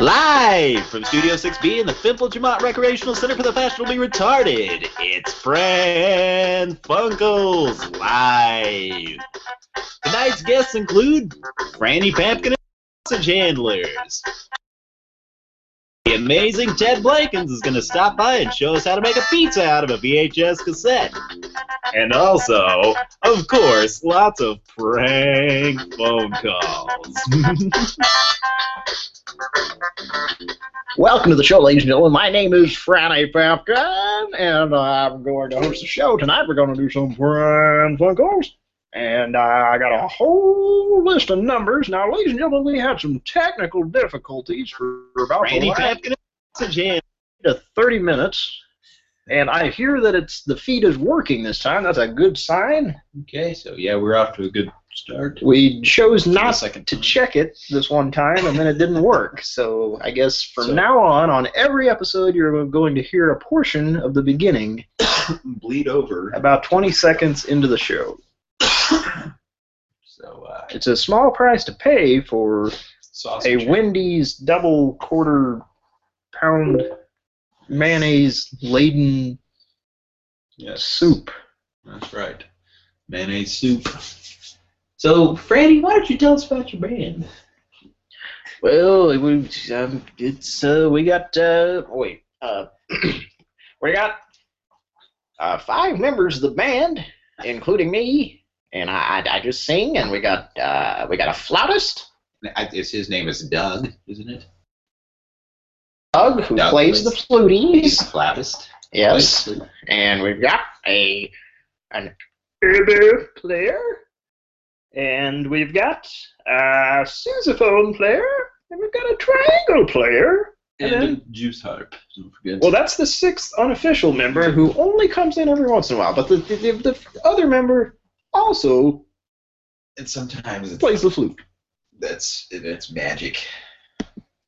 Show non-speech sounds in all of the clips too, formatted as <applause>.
Live from Studio 6B in the Fimple Jamont Recreational Center for the Fashionably Retarded, it's Fran Funkels Live. Tonight's guests include Franny Pampkin and Sausage Handlers. Amazing Ted Blankins is going to stop by and show us how to make a pizza out of a VHS cassette. And also, of course, lots of prank phone calls. <laughs> Welcome to the show, ladies and gentlemen. My name is Franny Pumpkin, and I'm going to host the show tonight. We're going to do some prank phone calls, and uh, I got a whole list of numbers. Now, ladies and gentlemen, we had some technical difficulties for about the last Pampkin and Sausage Handlers. to 30 minutes, and I hear that it's the feed is working this time. That's a good sign. Okay, so yeah, we're off to a good start. We chose not second to check it this one time, and then it didn't work. So I guess from So- now on, on every episode, you're going to hear a portion of the beginning <coughs> Bleed over. about 20 seconds into the show. <laughs> So uh, It's a small price to pay for sausage. a Wendy's double quarter pound mayonnaise laden Yes, soup. that's right. Mayonnaise soup. So, Franny, why don't you tell us about your band? Well, we um, it's uh, we got uh, wait uh, <clears throat> we got uh, five members of the band, including me, and I, I, I just sing, and we got uh, we got a flautist, I, it's, his name is Doug, isn't it? Doug, who Doug plays the He's flutings. flautist. Yes, Plays the- and we've got a an oboe player, and we've got a sousaphone player, and we've got a triangle player. And And a juice harp. Don't forget. Well, that's the sixth unofficial member who only comes in every once in a while, but the the, the, the other member also and sometimes it plays the flute. that's it's magic.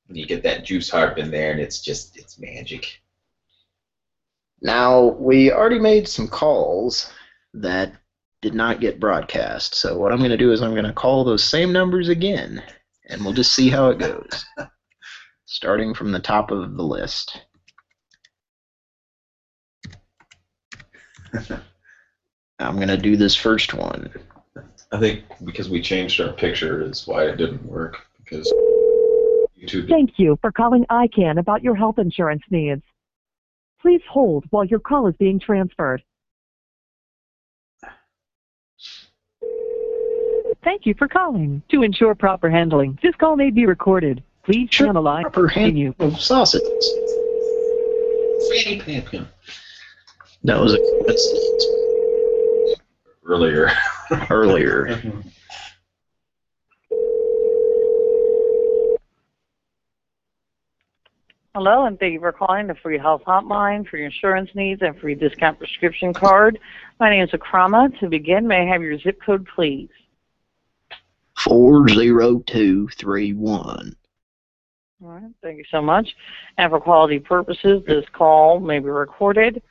When you get that juice harp in there, and it's just it's magic. Now, we already made some calls that did not get broadcast, so what I'm going to do is I'm going to call those same numbers again, and we'll just see how it goes. <laughs> Starting from the top of the list. <laughs> I'm going to do this first one. I think because we changed our picture is why it didn't work. Because YouTube. Thank you for calling ICANN about your health insurance needs. Please hold while your call is being transferred. Thank you for calling. To ensure proper handling, this call may be recorded. Please stay Sure. on the line. Proper Continue. hand of sausages. Fanny Pumpkin. That was a coincidence Earlier. <laughs> earlier. Hello, and thank you for calling the free health hotline for your insurance needs and free discount prescription card. My name is Akrama. To begin, may I have your zip code, please? Four zero two three one. All right, thank you so much. And for quality purposes, this call may be recorded.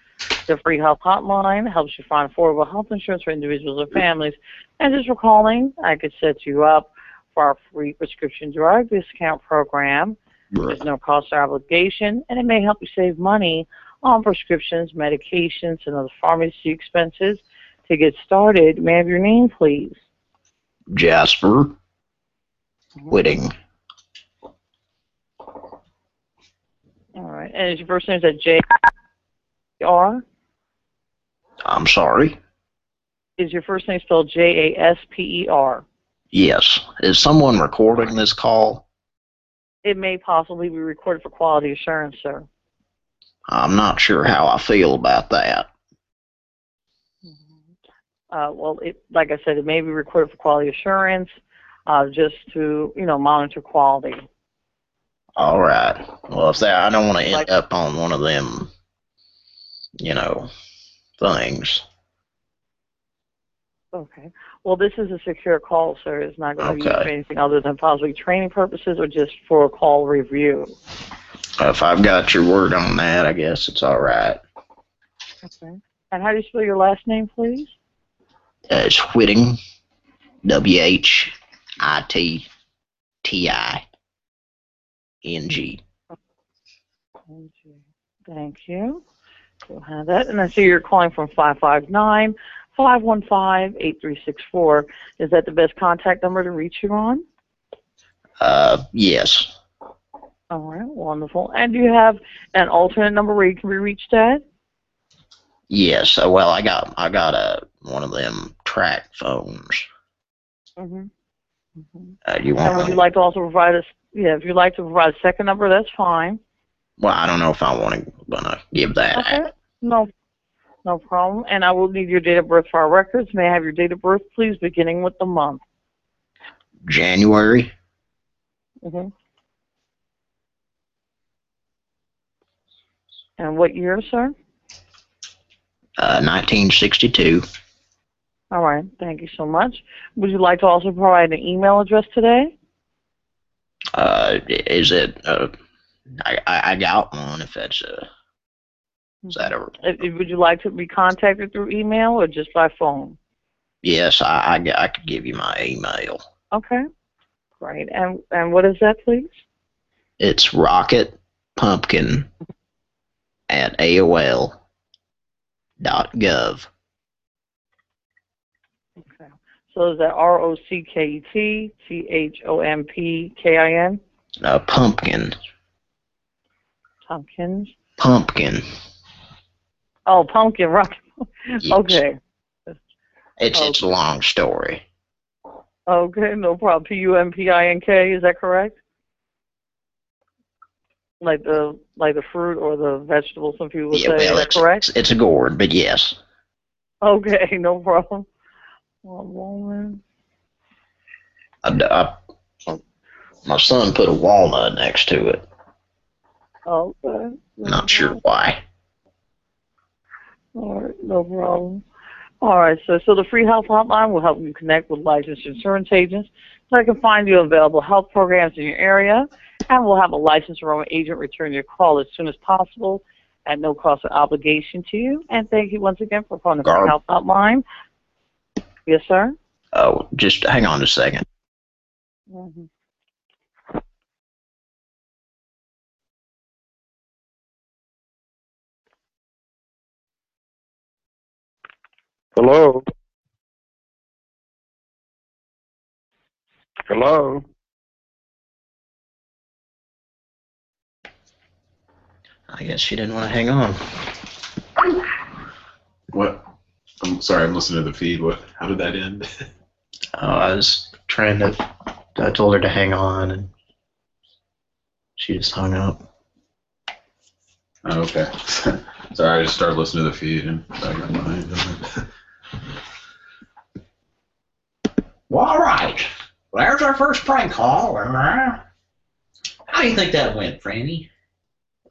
The free health hotline helps you find affordable health insurance for individuals and families. And just for calling, I could set you up for our free prescription drug discount program. There's no cost or obligation, and it may help you save money on prescriptions, medications, and other pharmacy expenses. To get started, may I have your name, please? Jasper mm-hmm. Whitting. All right. And is your first name is that J R? I'm sorry. Is your first name spelled J A S P E R? Yes. Is someone recording this call? It may possibly be recorded for quality assurance, sir. I'm not sure how I feel about that. Uh, well, it, like I said, it may be recorded for quality assurance, uh, just to you know monitor quality. All right. Well, if that, I don't want to end Like- up on one of them, you know, things. Okay. Well, this is a secure call, sir. It's not going to be used for anything other than possibly training purposes or just for a call review. If I've got your word on that, I guess it's all right. Okay. And how do you spell your last name, please? Uh, it's Whitting. W H I T T I. N-G. Thank you. We'll have that. And I see you're calling from 559 515 8364. Is that the best contact number to reach you on? Uh, yes. All right, wonderful. And do you have an alternate number where you can be reached at? Yes. Uh, well, I got I got a one of them track phones. Mm-hmm. mm-hmm. Uh, you And would you like to also provide us? Yeah, if you'd like to provide a second number, that's fine. Well, I don't know if I want to gonna give that. Okay. No, no problem. And I will need your date of birth for our records. May I have your date of birth, please, beginning with the month? January Mm-hmm. And what year, sir? uh, 1962. All right. Thank you so much. Would you like to also provide an email address today? Uh, is it? Uh, I I I got one. If that's uh, is that a? If- if- Would you like to be contacted through email or just by phone? Yes, I I, I could give you my email. Okay. Great. And and what is that, please? It's rocket pumpkin at AOL dot gov. Okay. So is that R O C K E T T H O M P K I N? Uh, pumpkin, Tompkins. pumpkin. Oh, pumpkin rock. Yes. Okay. It's it's a long story. Okay, no problem. P U M P I N K, is that correct? Like the like the fruit or the vegetable, some people would Yeah, say. well, is that it's, correct? it's it's a gourd, but yes. Okay, <laughs> no problem. One. I, I- my son put a walnut next to it. Okay. Not sure why. All right, no problem. All right, so so the free health hotline will help you connect with licensed insurance agents so they can find you available health programs in your area, and we'll have a licensed enrollment agent return your call as soon as possible at no cost or obligation to you. And thank you once again for calling the free health hotline. Yes, sir. Oh, just hang on a second. Mm-hmm. Hello? Hello? I guess she didn't want to hang on. What? I'm sorry, I'm listening to the feed. What? How did that end? <laughs> Oh, I was trying to. I told her to hang on, and she just hung up. Oh, okay. <laughs> sorry, I just started listening to the feed and I got behind on it. Well, all right. Well, there's our first prank call. How do you think that went, Franny?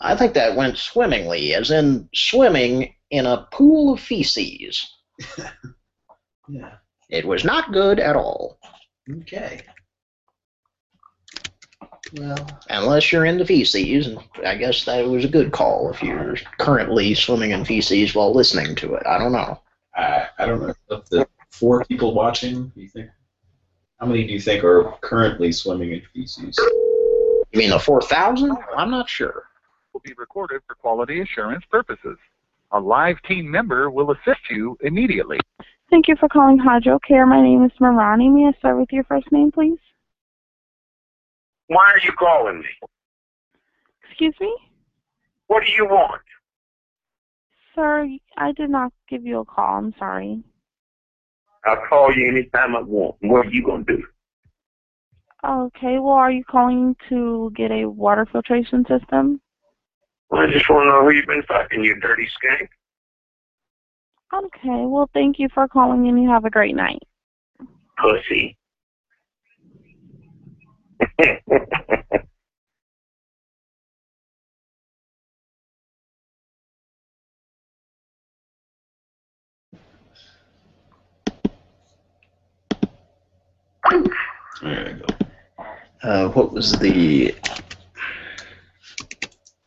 I think that went swimmingly, as in swimming in a pool of feces. <laughs> Yeah. It was not good at all, Okay. Well, unless you're into feces, and I guess that was a good call if you're currently swimming in feces while listening to it. I don't know. I I don't know. The four people watching, you think how many do you think are currently swimming in feces? You mean the 4,000? I'm not sure. Will be recorded for quality assurance purposes. A live team member will assist you immediately. Thank you for calling Hydro Care. My name is Marani. May I start with your first name, please? Why are you calling me? Excuse me? What do you want? Sir, I did not give you a call. I'm sorry. I'll call you anytime I want. What are you gonna do? Okay, well, are you calling to get a water filtration system? Well, I just want to know who you've been fucking, you dirty skank. Okay, well, thank you for calling and you have a great night. Pussy. <laughs> There you go. Uh, what was the.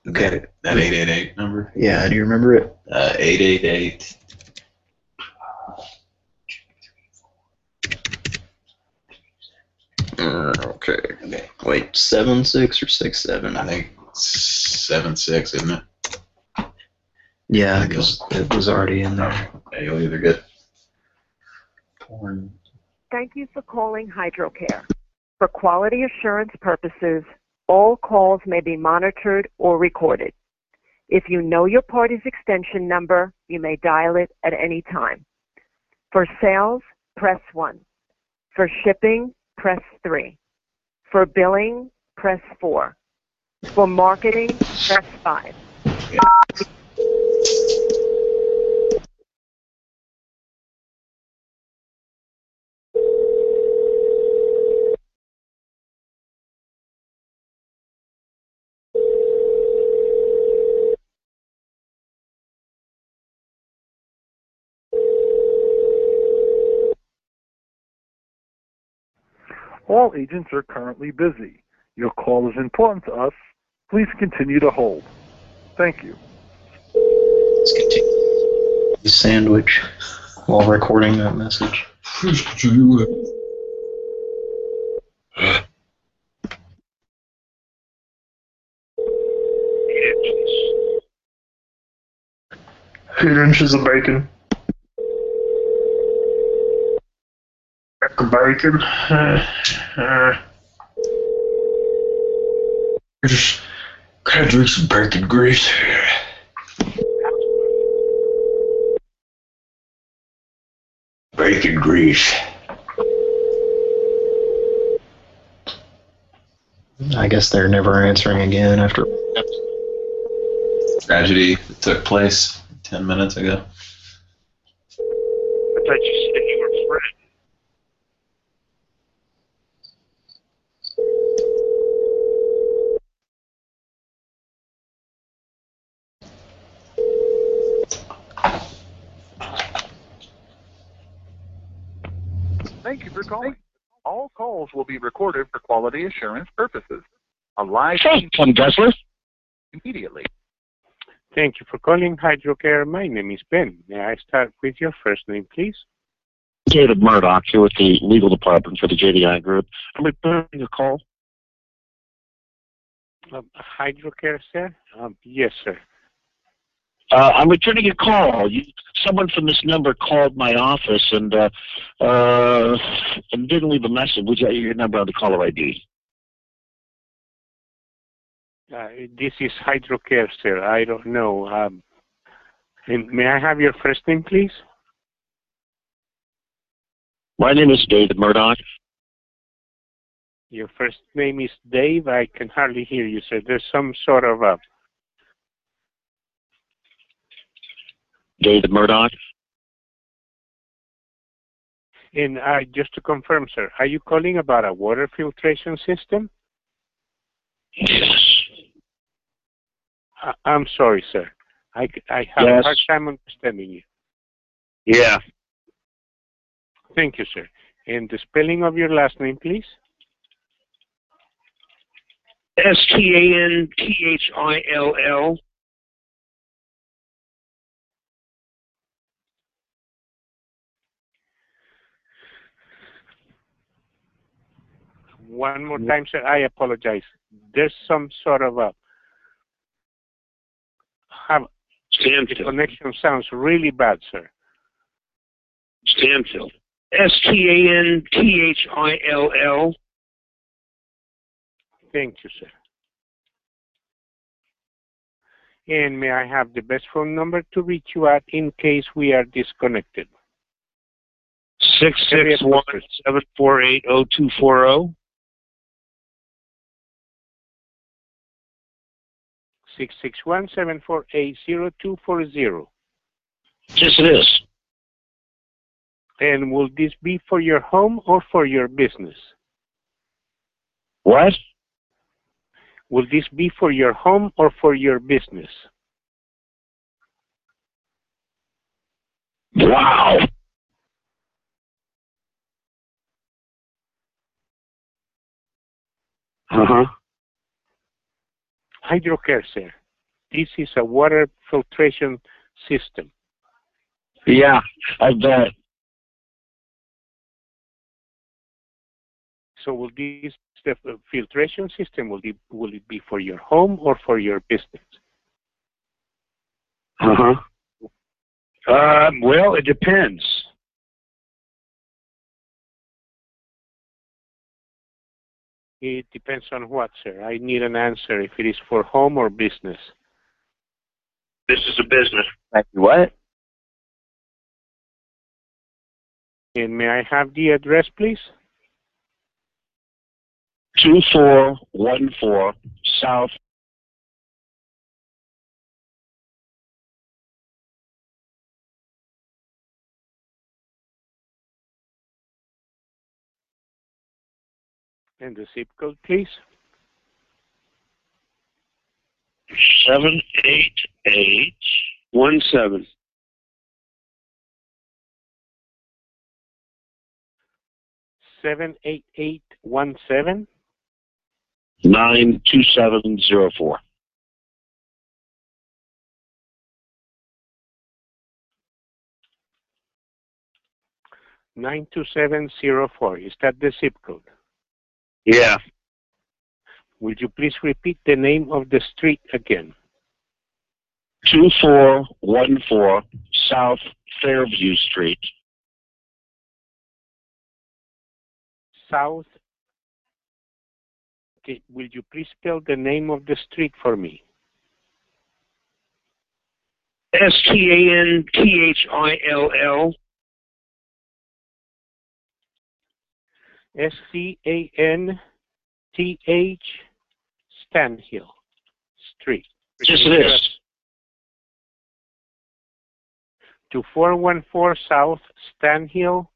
Okay. That 888 number? Yeah, do you remember it? Uh, 888. Uh, Okay. Okay. Okay. Wait, seven six or six seven? I think seven six, isn't it? Yeah, because it was already in there. Yeah, you'll either get porn. Thank you for calling HydroCare. For quality assurance purposes, all calls may be monitored or recorded. If you know your party's extension number, you may dial it at any time. For sales, press 1. For shipping, press 3. For billing, press 4. For marketing, press 5. All agents are currently busy. Your call is important to us. Please continue to hold. Thank you. Let's continue. Sandwich while recording that message. Please continue. Eight inches of bacon. Pack of bacon. Uh, uh, just can I drink some bacon grease? Bacon grease. I guess they're never answering again after. Tragedy that took place ten minutes ago. I thought you said you were Fred. Thank you for calling. All calls will be recorded for quality assurance purposes. A live team Tom Gessler. immediately. Thank you for calling HydroCare. My name is Ben. May I start with your first name, please? David Murdoch here with the legal department for the JDI Group. I'm returning a call. Um, HydroCare, sir? Um, yes, sir. Uh, I'm returning a call. You, someone from this number called my office and uh, uh, and didn't leave a message. Would you your number on the caller ID? Uh, this is HydroCare, sir. I don't know. Um, may I have your first name, please? My name is David Murdoch. Your first name is Dave. I can hardly hear you, sir. There's some sort of a. David Murdoch. And uh, just to confirm, sir, are you calling about a water filtration system? Yes. I, I'm sorry, sir. I, I have Yes. a hard time understanding you. Yeah. Thank you, sir. And the spelling of your last name, please? S T A N T H I L L. One more time, sir. I apologize. There's some sort of a. Have, the connection sounds really bad, sir. Stanfield. S T A N T H I L L. Thank you, sir. And may I have the best phone number to reach you at in case we are disconnected? Six six one seven four eight oh two four oh. Six six one seven four eight zero two four zero. Yes, it is. And will this be for your home or for your business? What? Will this be for your home or for your business? Wow. Uh sir. This is a water filtration system. Yeah, I bet. So will this the filtration system will it, will it be for your home or for your business? Uh huh. Um, well, it depends. It depends on what, sir. I need an answer if it is for home or business. This is a business. What? And may I have the address, please? 2414 South And the zip code, please. seven eight eight one seven. Seven eight eight one seven. Nine two seven zero four. Nine two seven zero four. Is that the zip code? Yeah. Would you please repeat the name of the street again? Two four one four South Fairview Street. South. Okay, will you please spell the name of the street for me? S T A N T H I L L. S C A N T H Stanhill Street. Yes, it is. To 414 South Stanhill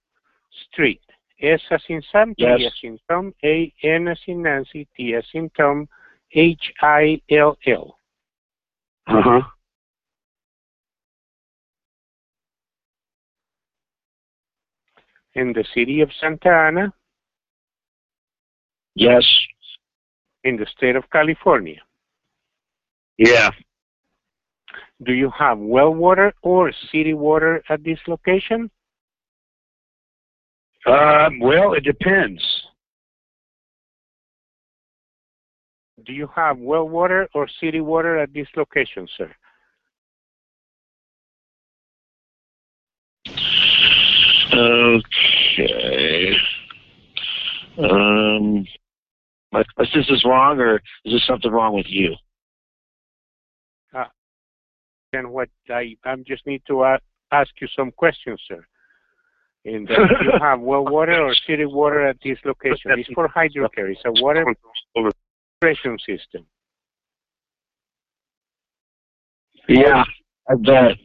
Street. S as in Sam, T Yes. as in Tom, A N as in Nancy, T as in Tom, H I L L. Uh huh. In the city of Santa Ana, Yes. in the state of California. Yeah. Do you have well water or city water at this location? Um, well, it depends. Do you have well water or city water at this location, sir? Okay. Um, but is this wrong, or is there something wrong with you? And what I I just need to a- ask you some questions, sir. And uh, do you <laughs> have well water or city water at this location? It's for hydrocare. It's a water filtration system. Yeah, I bet.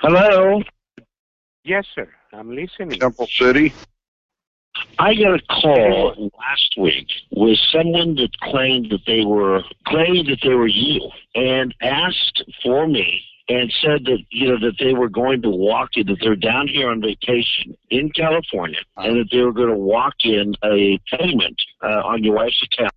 Hello. Yes, sir. I'm listening. Temple City. I got a call last week with someone that claimed that they were claimed that they were you and asked for me and said that you know that they were going to walk in that they're down here on vacation in California and that they were going to walk in a payment uh, on your wife's account.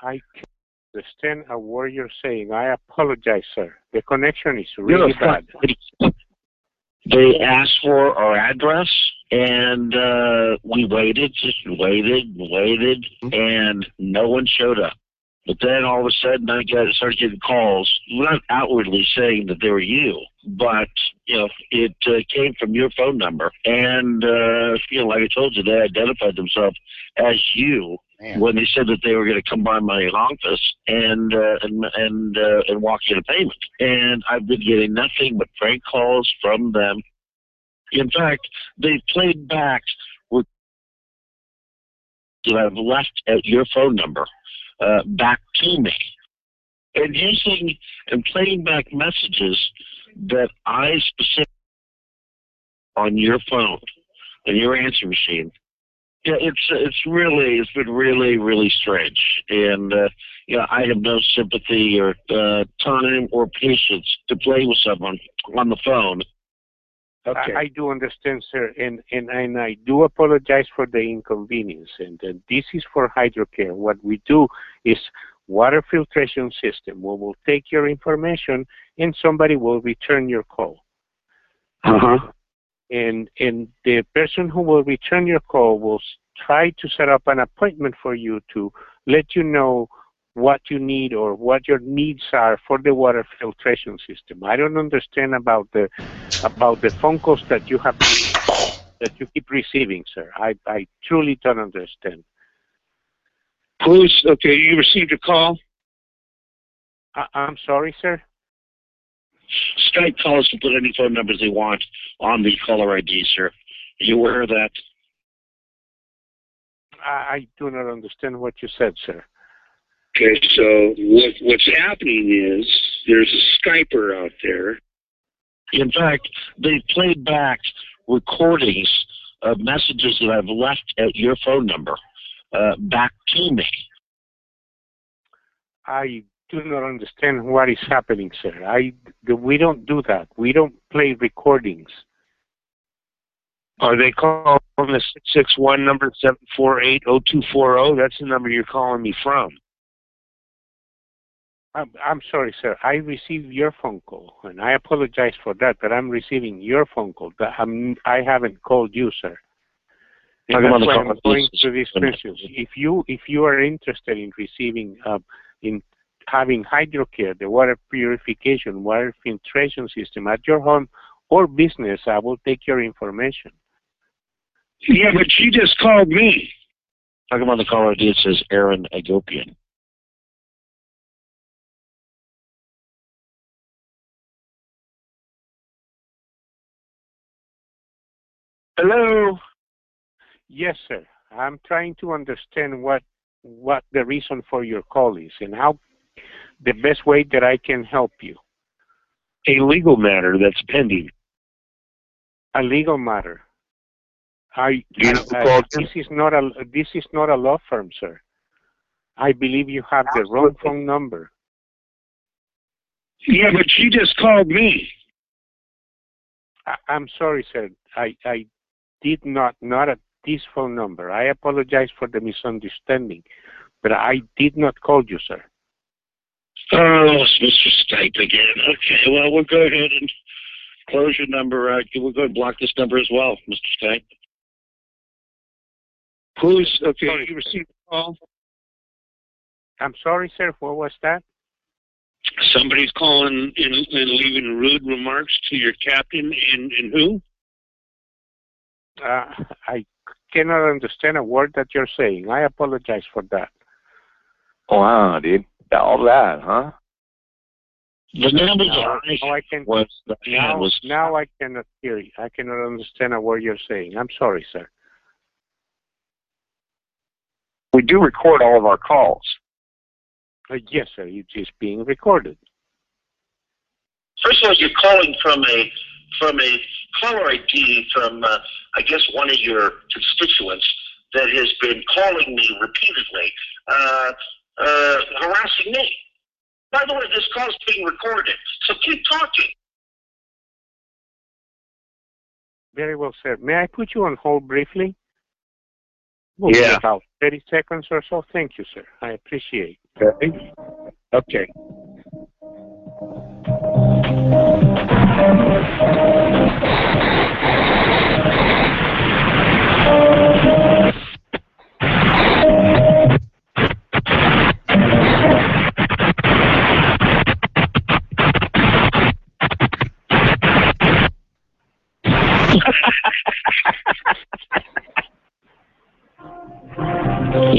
I can't understand a word you're saying. I apologize, sir. The connection is really bad. They asked for our address, and uh, we waited, just waited, waited, and no one showed up. But then all of a sudden, I got started getting calls, not outwardly saying that they were you, but you know, it uh, came from your phone number, and uh, you know, like I told you, they identified themselves as you when they said that they were going to come by my office and uh, and and uh, and walk in a payment. And I've been getting nothing but prank calls from them. In fact, they've played back with that I've left at your phone number uh, back to me, and using and playing back messages that I specifically on your phone and your answer machine yeah, it's it's really it's been really really strange, and uh, you know I have no sympathy or uh, time or patience to play with someone on the phone. Okay. I, I do understand, sir, and, and, and I do apologize for the inconvenience. And uh, this is for hydrocare. What we do is water filtration system. We will take your information and somebody will return your call. And and the person who will return your call will try to set up an appointment for you to let you know what you need or what your needs are for the water filtration system. I don't understand about the about the phone calls that you have that you keep receiving, sir. I I truly don't understand. Who's okay? You received a call. I, I'm sorry, sir. Skype callers can put any phone numbers they want on the caller ID, sir. Are you aware of that? I, I do not understand what you said, sir. Okay, so what what's happening is there's a Skyper out there. In fact, they played back recordings of messages that I've left at your phone number uh, back to me. I do not understand what is happening, sir. I we don't do that. We don't play recordings. Are they calling the 661 number 748-0240? That's the number you're calling me from. I'm, I'm sorry, sir. I received your phone call, and I apologize for that. But I'm receiving your phone call. I'm, I haven't called you, sir. And that's why I'm going these questions. If you if you are interested in receiving uh, in having hydrocare, the water purification, water filtration system at your home or business, I will take your information. Yeah, but she just called me. Talking about the caller ID, it says Aaron Agopian. Hello. Yes, sir. I'm trying to understand what what the reason for your call is and how the best way that I can help you. A legal matter that's pending. A legal matter. I, you know I- this is not a this is not a law firm, sir. I believe you have the wrong phone number. Yeah, but she just called me. I, I'm sorry, sir. I I did not not at this phone number. I apologize for the misunderstanding, but I did not call you, sir. Oh, it's Mr. Skype again. Okay, well, we'll go ahead and close your number. Uh, we'll go ahead and block this number as well, Mr. Skype. Who's, okay, Sorry, you received a call? I'm sorry, sir. What was that? Somebody's calling and, and leaving rude remarks to your captain and, and who? Uh, I cannot understand a word that you're saying. I apologize for that. Wow, dude. All that, huh? The numbers Now, are now I can was the now, was now I cannot hear you. I cannot understand a word you're saying. I'm sorry, sir. We do record all of our calls. Uh, yes, sir. It is being recorded. First of all, you're calling from a from a caller ID from uh, I guess one of your constituents that has been calling me repeatedly, uh, uh, harassing me. By the way, this call's being recorded, so keep talking. Very well, sir. May I put you on hold briefly? Will Yeah. About 30 seconds or so. Thank you, sir. I appreciate Okay. Okay.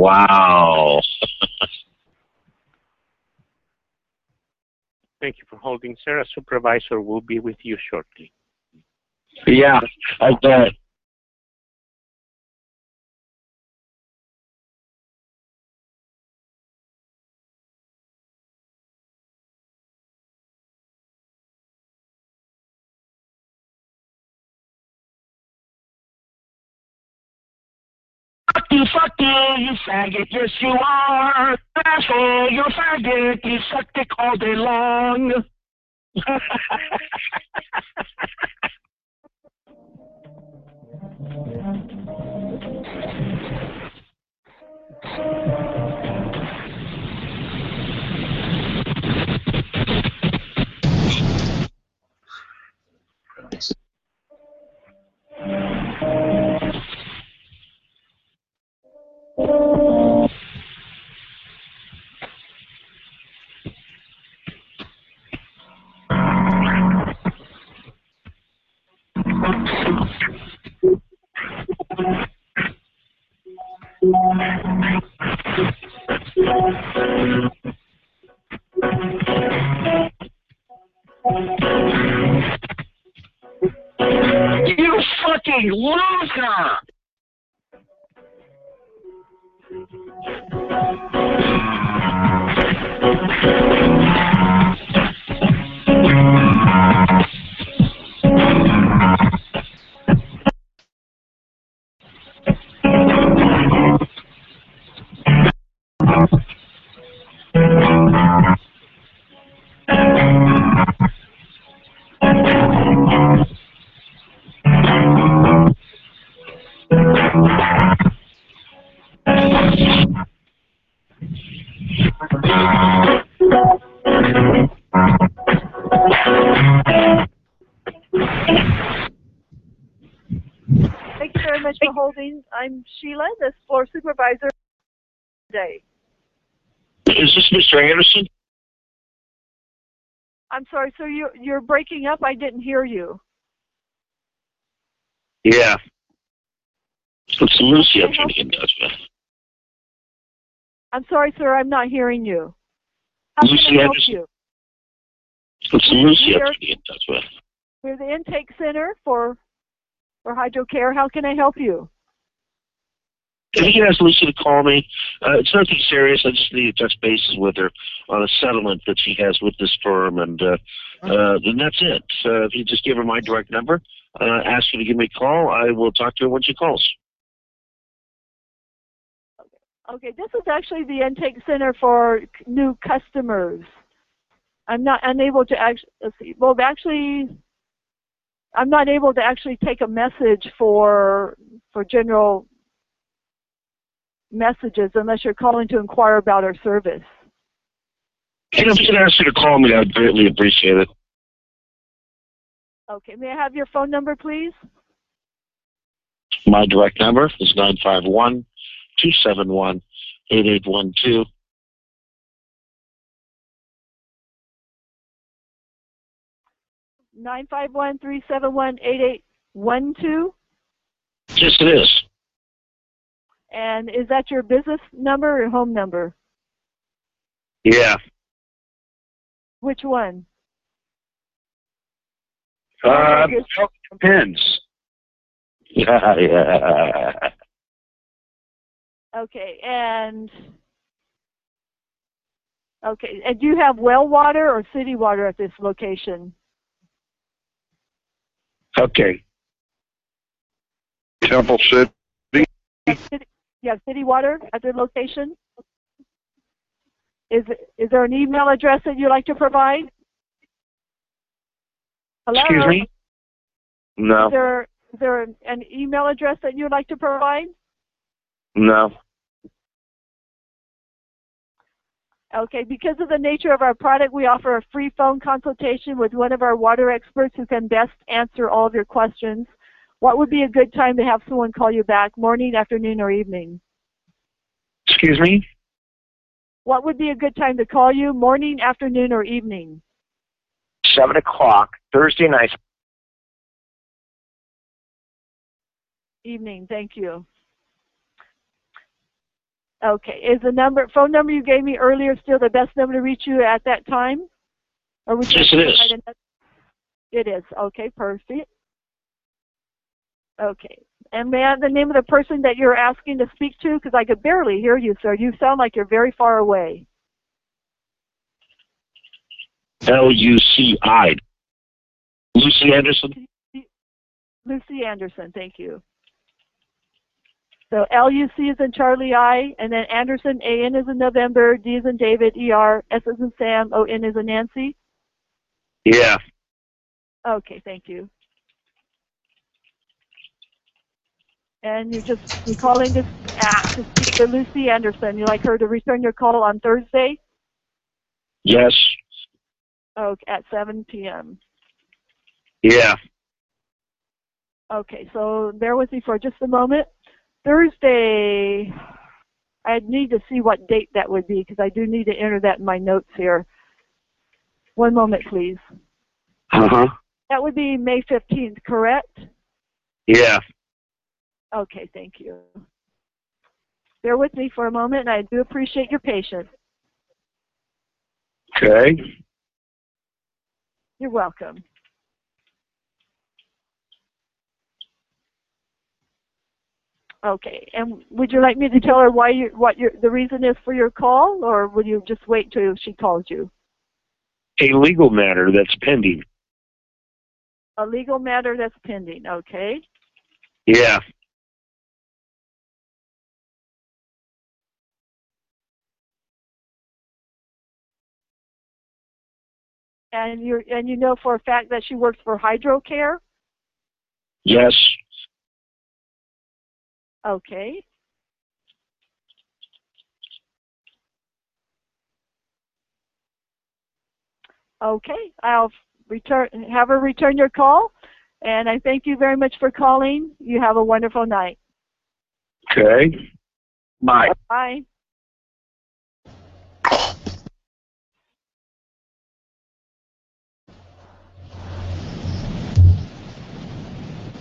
Wow. Thank you for holding, sir. A supervisor will be with you shortly. Yeah, I bet. You you, you faggot, yes you are. Asshole, you're a faggot, you suck dick all day long. <laughs> You fucking loser! Thank sorry, So you, you're breaking up. I didn't hear you. Yeah. It's Lucy I'm trying to get in touch with. I'm sorry, sir, I'm not hearing you. How Lucy can I help Anderson. you? It's Lucy I'm trying to get in touch with. We're the intake center for for hydrocare. How can I help you? If you can ask Lucy to call me, uh, it's nothing serious. I just need to touch bases with her on a settlement that she has with this firm, and uh, uh, then that's it. Uh, if you just give her my direct number, uh, ask her to give me a call, I will talk to her when she calls. Okay, this is actually the intake center for new customers. I'm not unable to actually, see, well, actually, I'm not able to actually take a message for, for general messages unless you're calling to inquire about our service. You if you can ask you to call me, I'd greatly appreciate it. Okay, may I have your phone number, please? My direct number is nine five one two seven one eight eight one two. Nine five one three seven one eight eight one two. Yes, it is. And is that your business number or home number? Yeah. Which one? Uh, depends. Yeah, <laughs> yeah. Okay, and okay, and do you have well water or city water at this location? Okay. Temple City. You have city water at the location? Is is there an email address that you'd like to provide? Hello? Excuse me? No. Is there, is there an, an email address that you'd like to provide? No. Okay, because of the nature of our product, we offer a free phone consultation with one of our water experts who can best answer all of your questions. What would be a good time to have someone call you back, morning, afternoon, or evening? Excuse me? What would be a good time to call you, morning, afternoon, or evening? Seven o'clock Thursday night. Evening, thank you. Okay, is the number phone number you gave me earlier still the best number to reach you at that time? Or would Yes, like it is. It is. Okay, perfect. Okay. And may I have the name of the person that you're asking to speak to? Because I could barely hear you, sir. You sound like you're very far away. L U C I. Lucy Anderson. Lucy Anderson, thank you. So L-U-C is in Charlie I, and then Anderson, A-N is in November, D is in David, E-R, S is in Sam, O-N is in Nancy. Yeah. Okay, thank you. And you're just you're calling to, ah, to speak to Lucy Anderson. You'd like her to return your call on Thursday Yes. oh, at 7 p.m. Yeah. Okay, so bear with me for just a moment. Thursday, I need to see what date that would be because I do need to enter that in my notes here. One moment, please. Uh huh. That would be May 15th, correct? Yeah. Okay, thank you. Bear with me for a moment, and I do appreciate your patience. Okay. You're welcome. Okay, and would you like me to tell her why you what your the reason is for your call, or would you just wait till she calls you? A legal matter that's pending. A legal matter that's pending. Okay. Yeah. And you and you know for a fact that she works for HydroCare. Yes. Okay. Okay, I'll return have her return your call, and I thank you very much for calling. You have a wonderful night. Okay. Bye. Bye.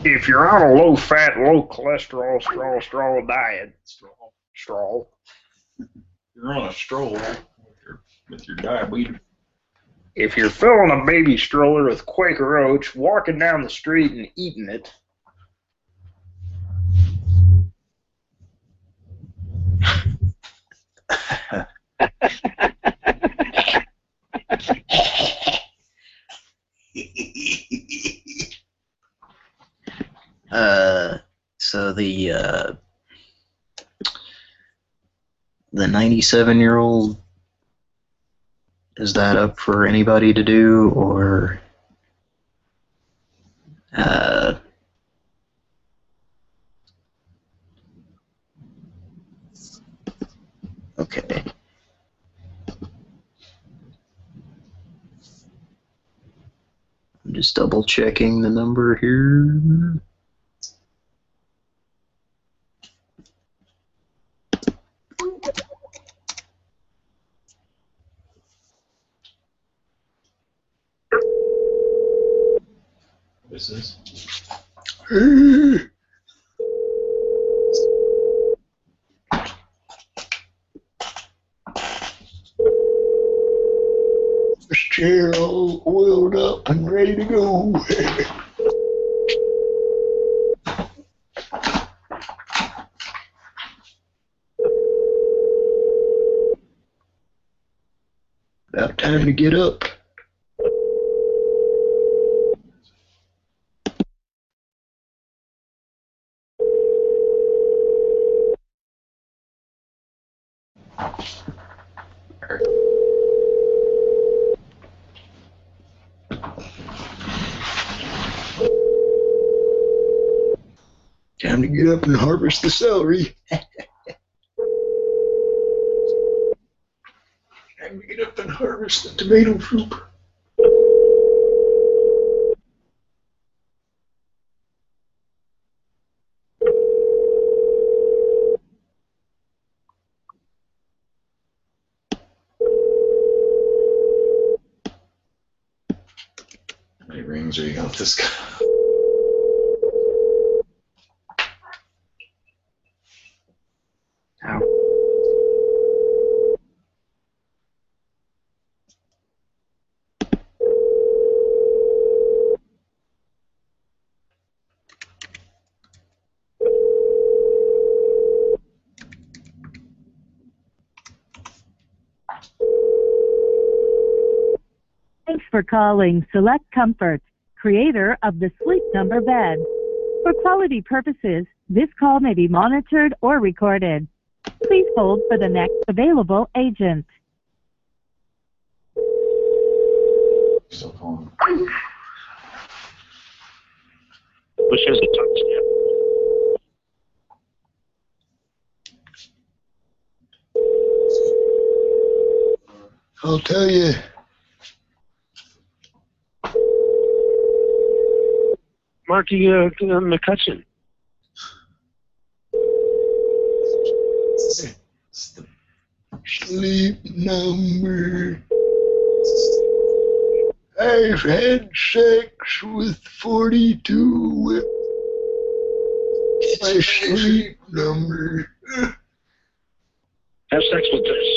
If you're on a low fat, low cholesterol, straw, straw diet, straw, straw. You're on a stroll with your, with your diabetes. If you're filling a baby stroller with Quaker Oats, walking down the street and eating it, <laughs> Uh, so the uh, the 97 year old is that up for anybody to do or uh, okay. I'm just double checking the number here This is. This chair all oiled up and ready to go. About time to get up. Time to get up and harvest the celery. Time to get up and harvest the tomato soup. How many rings are you going this guy? Thanks for calling Select Comfort, creator of the Sleep Number bed. For quality purposes, This call may be monitored or recorded. Please hold for the next available agent. Still calling. Which is a touchdown. I'll tell you. Marty uh, McCutcheon. Sleep number. I've had sex with 42 women. My sleep number. Have sex with this.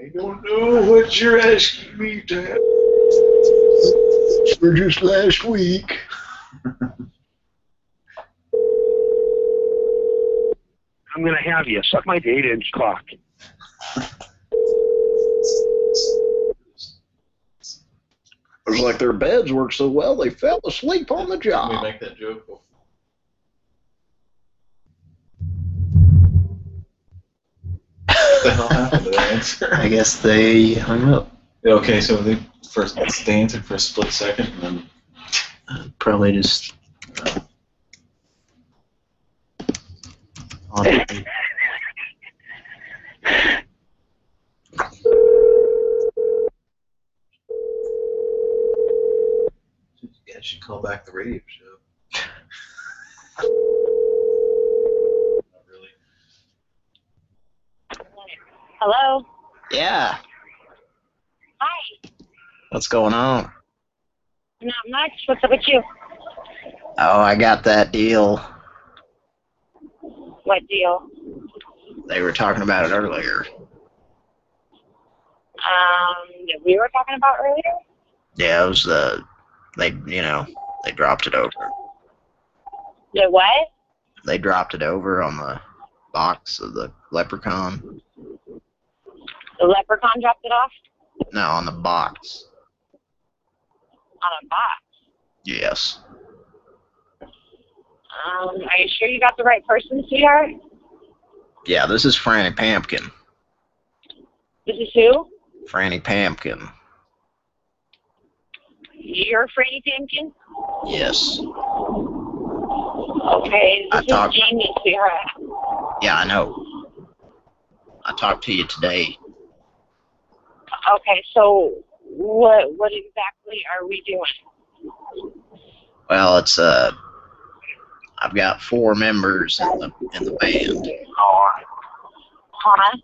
I don't know what you're asking me to have. For just last week. I'm going to have you. Suck my eight inch cock. It was like their beds worked so well they fell asleep on the Can we job. make that joke? before- <laughs> What the hell happened to that answer? I guess they hung up. Okay, so they first they answered for a split second, and then Probably just. Uh, on- yeah, should call back the radio show. Not really. Hello. yeah. Hi. What's going on? Not much. What's up with you? Oh, I got that deal. What deal? They were talking about it earlier. Um, that we were talking about earlier. Yeah, it was the. They, you know, they dropped it over. The what? They dropped it over on the box of the leprechaun. The leprechaun dropped it off No, on the box. On a box. Yes. Um, are you sure you got the right person, sweetheart? Yeah, this is Franny Pampkin. This is who? Franny Pampkin. You're Franny Pumpkin? Yes. Okay, I is talked- Jamie, sweetheart. Yeah, I know. I talked to you today. Okay, so what what exactly are we doing? Well, it's uh, I've got four members in the in the band Huh?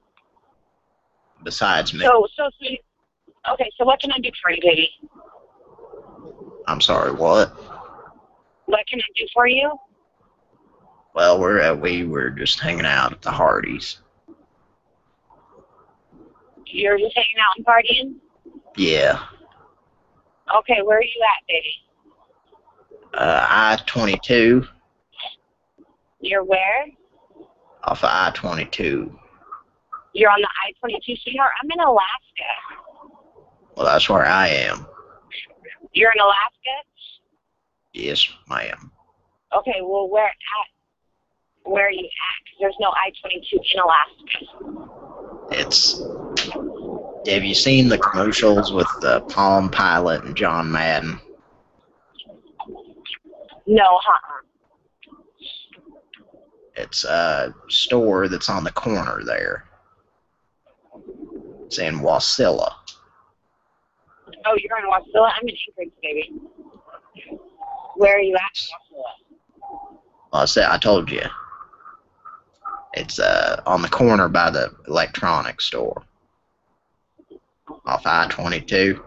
besides me. So so sweet. Okay, so what can I do for you, baby? I'm sorry, what? What can I do for you? Well, we're at, we were just hanging out at the Hardys. You're just hanging out and partying? Yeah, Okay, where are you at, baby? uh, I-22 You're where? off of I-22. You're on the I-22, sweetheart. I'm in Alaska. Well, that's where I am. You're in Alaska? Yes, ma'am. Okay, well, where at? Where are you at? there's no I-22 in Alaska. It's. Have you seen the commercials with the Palm Pilot and John Madden? No, huh? It's a store that's on the corner there. It's in Wasilla. Oh, you're in Wasilla? I'm in Anchorage, baby. Where are you at Wasilla? Well, I said I told you. It's uh on the corner by the electronics store. Off I twenty two.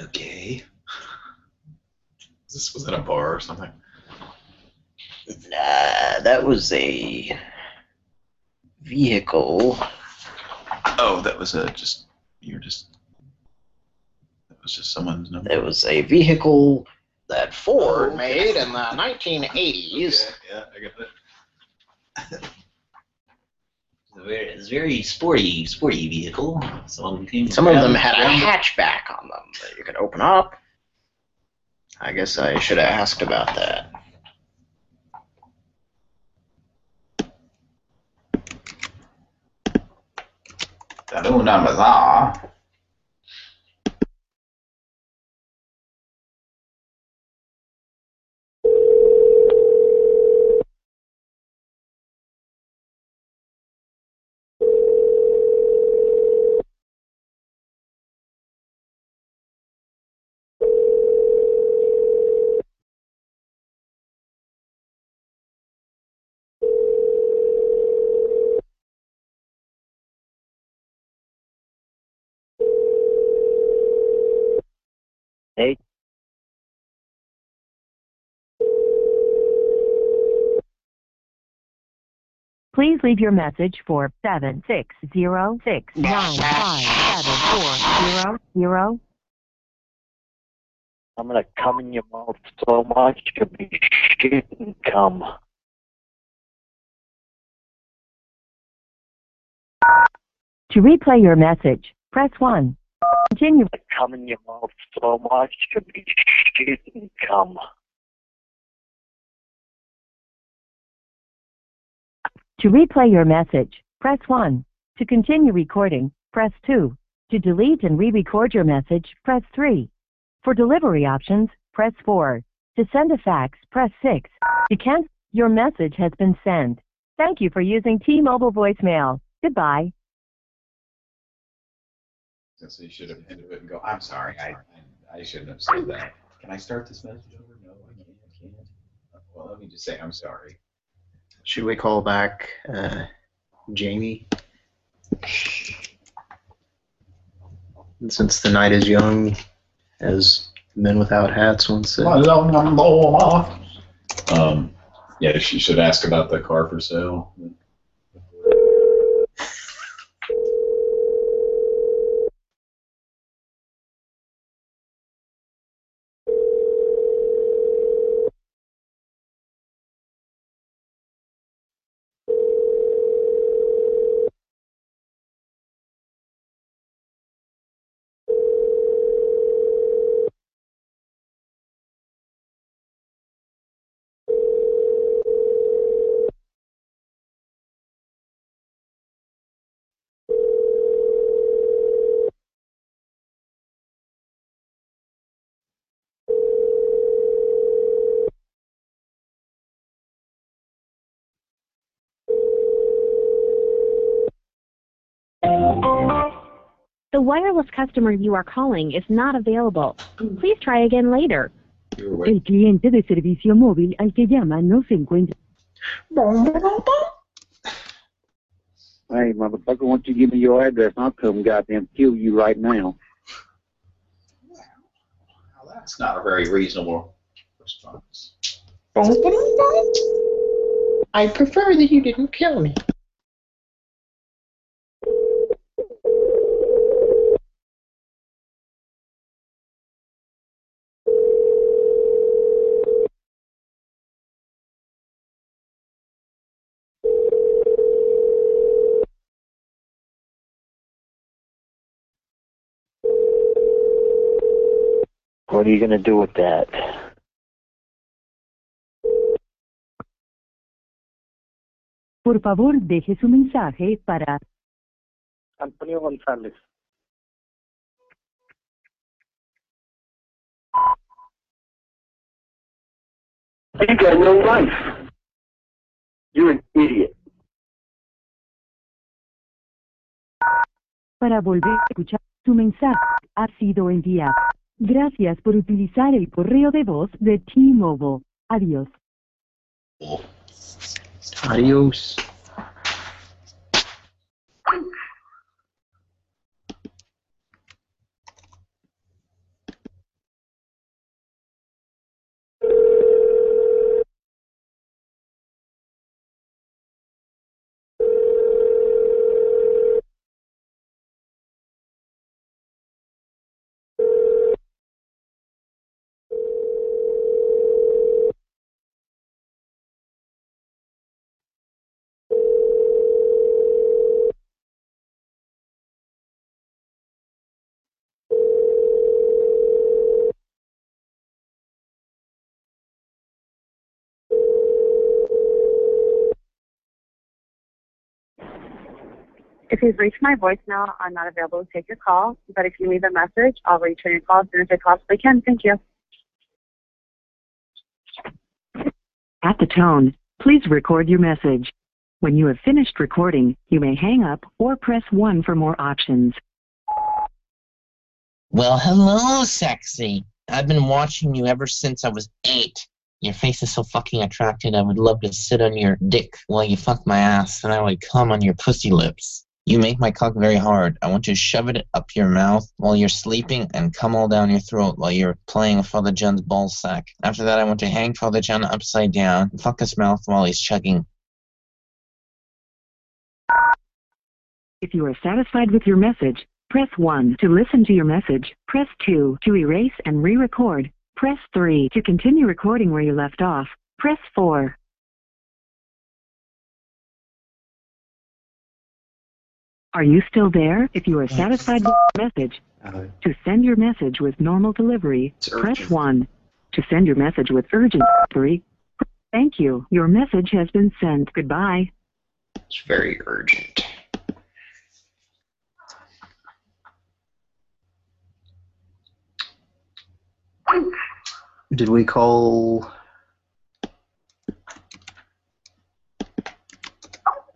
Okay. This was in a bar or something. Nah, that was a vehicle. Oh, that was a just you're just that was just someone's number. It was a vehicle that Ford made in the <laughs> 1980s. Yeah, I got that. a very, it's a very sporty, sporty vehicle. Some, came Some of them had a hatchback on them that you could open up. I guess I should have asked about that. Una Mazar. Please leave your message for seven six zero six nine five seven four zero zero. I'm gonna come in your mouth so much you'll be shit and cum. To replay your message, press one. Continue. Come in your mouth so much you'll be shit and cum. To replay your message, press 1. To continue recording, press 2. To delete and re-record your message, press 3. For delivery options, press 4. To send a fax, press 6. To cancel, your message has been sent. Thank you for using T-Mobile voicemail. Goodbye. So you should have ended it and go, I'm sorry, I, I, I shouldn't have said that. Can I start this message over? No, I can't, I can't. Well, let me just say, I'm sorry. Should we call back uh, Jamie? Since the night is young, as men without hats once said. Um, yeah, she should ask about the car for sale. The wireless customer you are calling is not available. Please try again later. El cliente de servicio móvil al que llama no se encuentra. Hey, motherfucker, why don't you give me your address and I'll come goddamn kill you right now. Well, That's not a very reasonable response. I prefer that you didn't kill me. Are you gonna do with that? Por favor, deje su mensaje para Antonio González. You got no life. You're an idiot. para volver a escuchar su mensaje ha sido enviado. Gracias por utilizar el correo de voz de T-Mobile. Adiós. Adios. If you've reached my voicemail, I'm not available to take your call, but if you leave a message, I'll return your call as soon as I possibly can. Thank you. At the tone, please record your message. When you have finished recording, you may hang up or press 1 for more options. Well, hello, sexy. I've been watching you ever since I was eight. Your face is so fucking attractive. I would love to sit on your dick while you fuck my ass, and I would come on your pussy lips. You make my cock very hard. I want to shove it up your mouth while you're sleeping and come all down your throat while you're playing Father John's ball sack. After that, I want to hang Father John upside down and fuck his mouth while he's chugging. If you are satisfied with your message, press 1 to listen to your message. Press 2 to erase and re-record. Press 3 to continue recording where you left off. Press 4. Are you still there? If you are satisfied with your message, uh, to send your message with normal delivery, press 1. To send your message with urgent delivery, thank you. Your message has been sent. Goodbye. It's very urgent. Did we call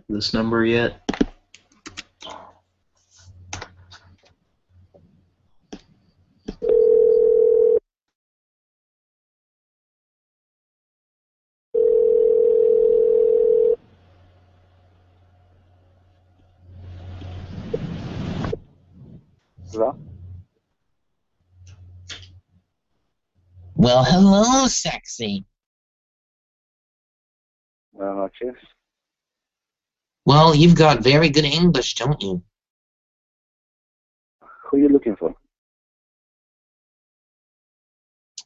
this number yet? Hello? Well, hello, sexy. Buenas noches. Well, you've got very good English, don't you? Who are you looking for?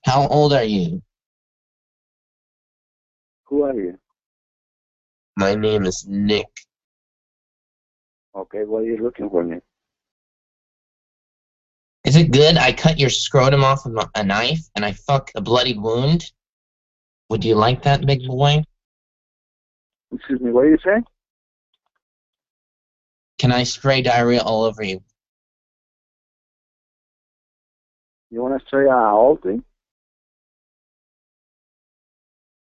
How old are you? Who are you? My name is Nick. Okay, what are you looking for me? Is it good I cut your scrotum off with a knife and I fuck a bloody wound? Would you like that, big boy? Excuse me, what are you saying? Can I spray diarrhea all over you? You want to say uh, all thing?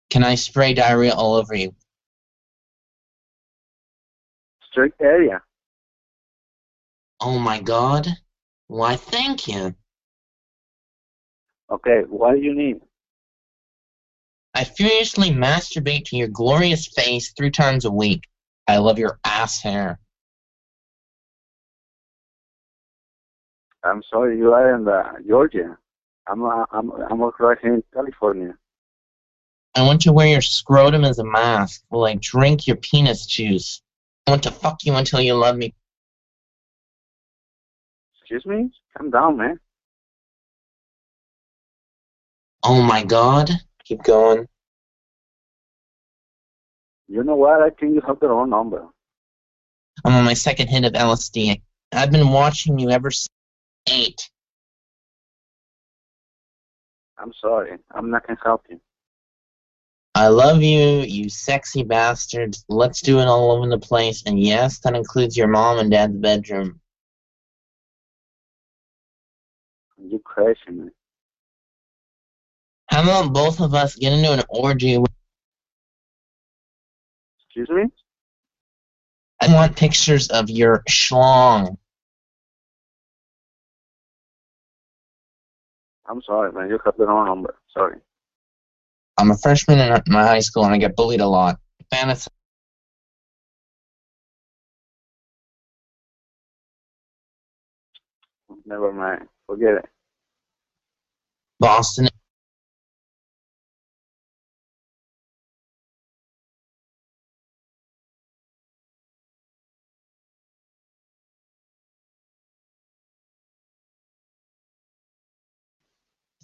Can I spray diarrhea all over you? Straight area. Oh my god. Why, thank you. Okay, what do you need? I furiously masturbate to your glorious face three times a week. I love your ass hair. I'm sorry, you are in the Georgia. I'm uh, I'm I'm right here in California. I want to wear your scrotum as a mask while I drink your penis juice. I want to fuck you until you love me. Excuse me? Calm down, man. Oh my god. Keep going. You know what? I think you have the wrong number. I'm on my second hit of LSD. I've been watching you ever since eight. I'm sorry. I'm not gonna help you. I love you, you sexy bastard. Let's do it all over the place. And yes, that includes your mom and dad's bedroom. You crazy, man. How about both of us get into an orgy? Excuse me? I want pictures of your schlong. I'm sorry, man. You have the wrong number. Sorry. I'm a freshman in my high school and I get bullied a lot. Fantasy. Never mind. Forget it. Boston.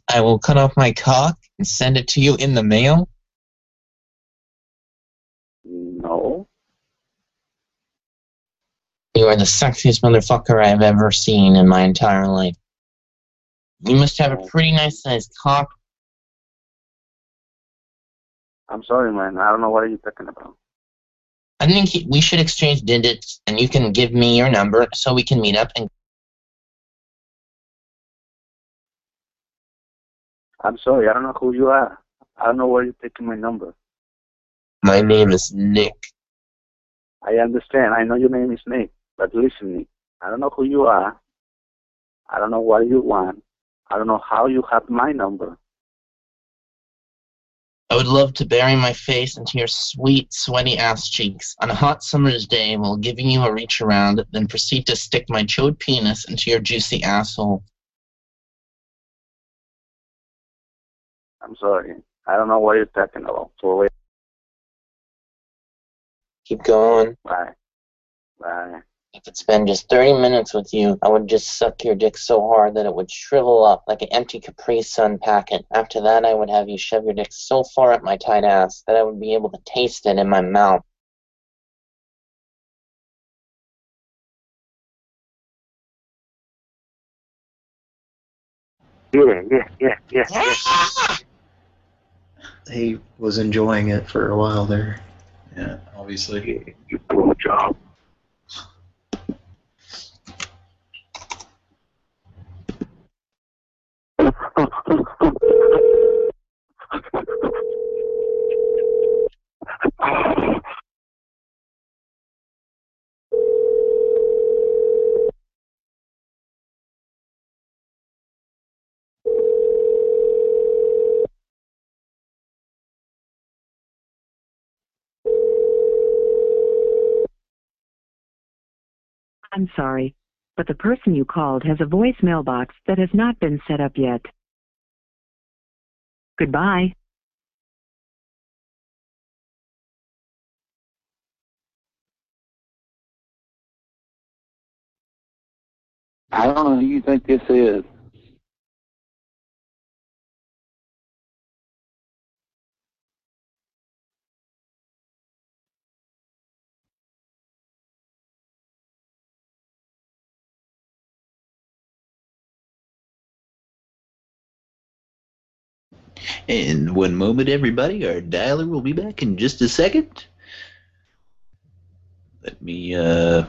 I will cut off my cock and send it to you in the mail. No. You are the sexiest motherfucker I've ever seen in my entire life. You must have a oh. pretty nice sized cock. I'm sorry, man. I don't know what are you talking about. I think he- we should exchange digits, and you can give me your number so we can meet up. And I'm sorry, I don't know who you are. I don't know where you're taking my number. my name is Nick. I understand. I know your name is Nick, but listen to me. I don't know who you are. I don't know what you want. I don't know how you have my number. I would love to bury my face into your sweet, sweaty ass cheeks on a hot summer's day while giving you a reach around, then proceed to stick my chode penis into your juicy asshole. I'm sorry. I don't know what you're talking about. So wait. Keep going. Bye. Bye. If it's been just 30 minutes with you, I would just suck your dick so hard that it would shrivel up like an empty Capri Sun packet. After that, I would have you shove your dick so far up my tight ass that I would be able to taste it in my mouth. Yeah, yeah, yeah, yeah. yeah. He was enjoying it for a while there. Yeah, obviously. You blow job. I'm sorry, but the person you called has a voicemail box that has not been set up yet. Goodbye. I don't know who you think this is. And one moment, everybody. Our dialer will be back in just a second. Let me uh,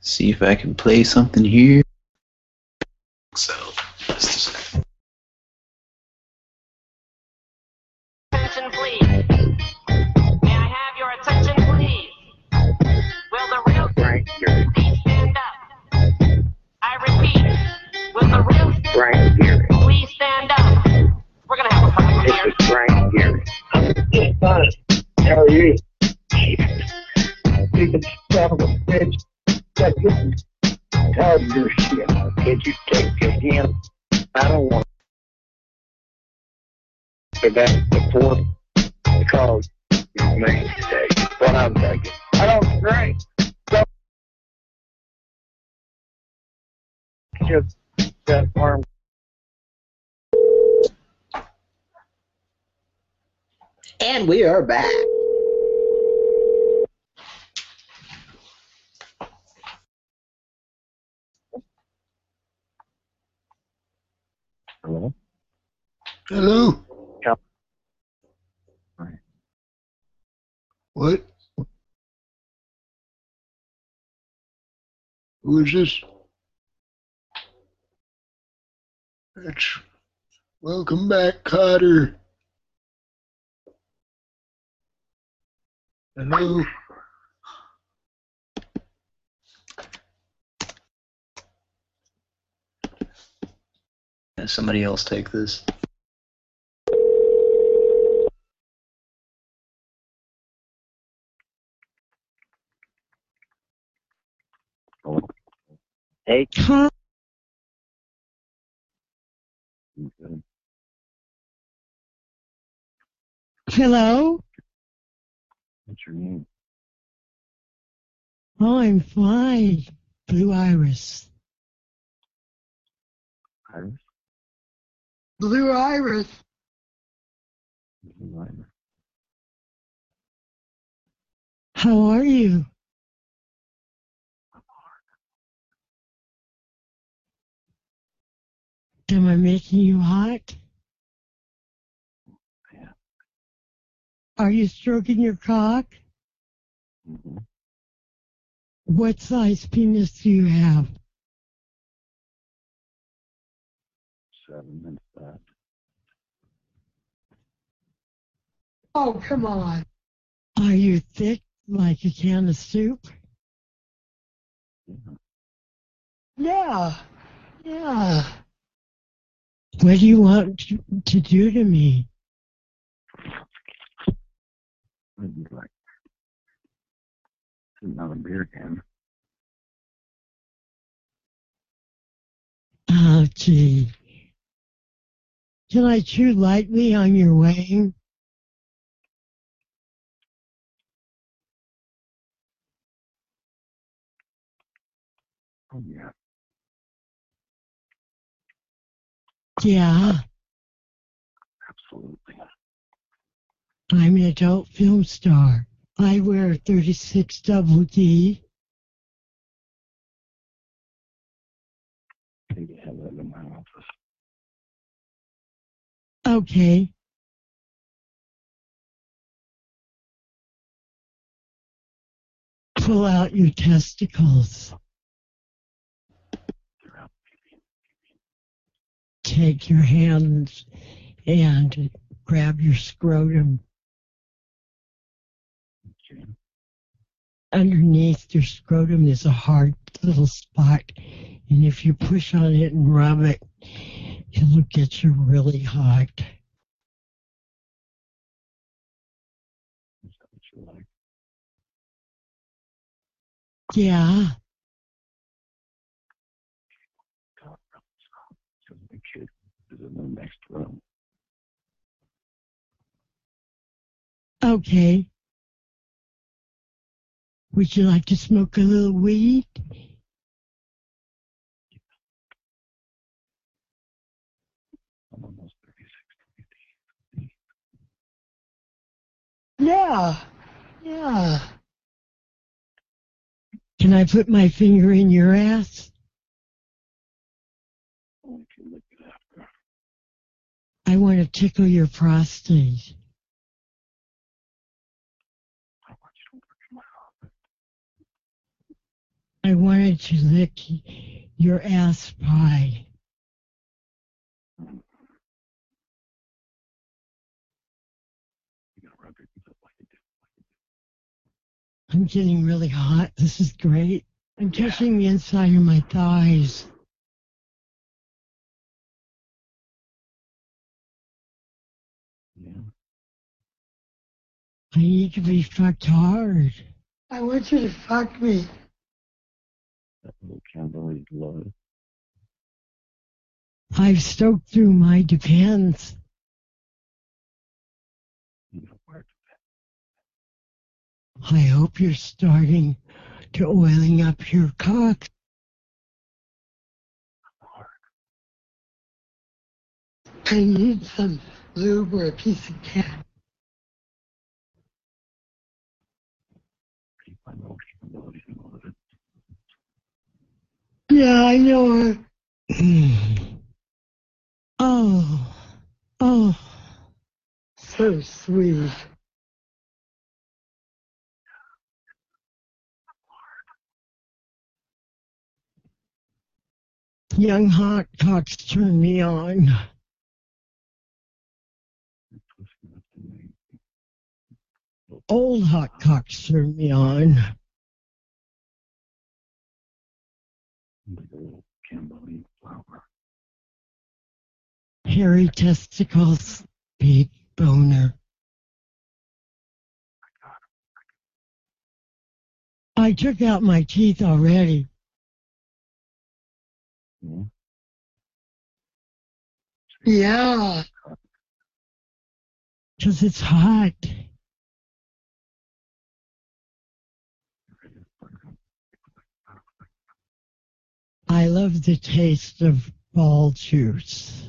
see if I can play something here. So, just a second. Attention, please. May I have your attention, please? Will the real Right please stand up? I repeat, will the real Right This is. Just fine. How are you? You can of a bitch. That getting tired of your shit. Could you take it again? I don't want So that's the fourth call you made today. What I'm thinking. I don't drink. Just that arm. And we are back. Hello? Hello? Yeah. What? Who is this? That's welcome back, Kotter. Hello? Yeah, Somebody else take this. Hey. <laughs> Hello? What's your name? Oh, I'm fine. Blue Iris. Iris? Blue Iris. Blue Iris. How are you? Am I making you hot? Are you stroking your cock? Mm-hmm. What size penis do you have? Seven and fat. Oh, come on. Are you thick like a can of soup? Yeah. Yeah. What do you want to do to me? Maybe like another beer can. Oh, gee. Can I chew lightly on your wing? Oh yeah. Yeah. Absolutely. I'm an adult film star. I wear 36 double D. Maybe have that in my office. Okay. Pull out your testicles. Take your hands and grab your scrotum. Underneath your scrotum is a hard little spot, and if you push on it and rub it, it'll get you really hot. Yeah. Okay. Would you like to smoke a little weed? Yeah. Yeah. Can I put my finger in your ass? I want to tickle your prostate. I wanted to lick your ass pie. I'm getting really hot. This is great. I'm touching the inside of my thighs. Yeah. I need to be fucked hard. I want you to fuck me. That little Kimberly blood. I've stoked through my depends. I hope you're starting to oiling up your cock. I need some lube or a piece of cat. Yeah, I know her. <clears throat> oh, oh, so sweet. Young hot cocks turn me on. Old hot cocks turn me on. Kimberly flower. Hairy testicles, big boner. I took out my teeth already. Yeah. Because it's hot. I love the taste of ball juice.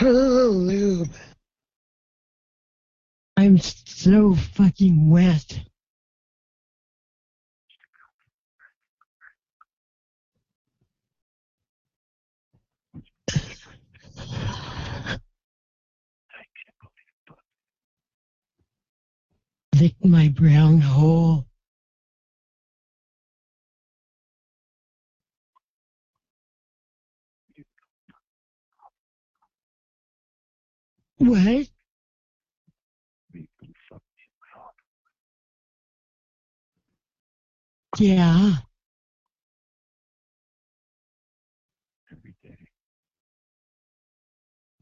Little lube. I'm so fucking wet. Lick my brown hole. What? Yeah.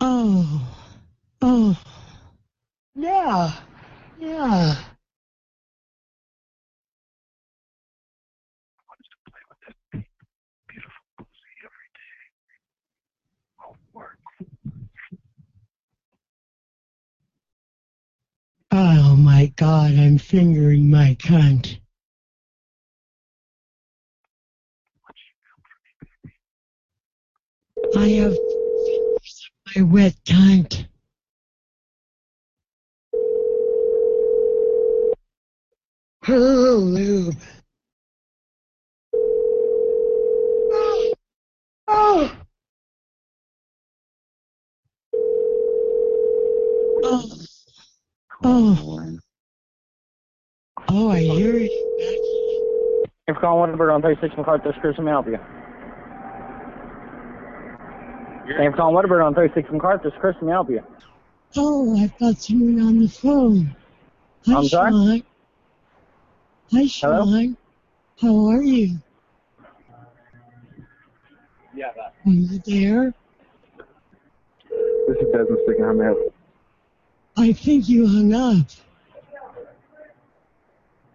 Oh. Oh. Yeah. Yeah. Oh my god, I'm fingering my cunt. I have fingers in my wet cunt. Hello. Oh. Oh. Oh. Oh. Oh, I hear you. If calling Whataburger on 36 MacArthur, Chris, let me help you. For calling Whataburger on 36 MacArthur, Chris, me help you. Oh, I've got someone on the phone. Hi, I'm sorry? Sean. Hi, Sean. How are you? Yeah, that. Are you there? This is Desmond speaking. How may I help you? I think you hung up.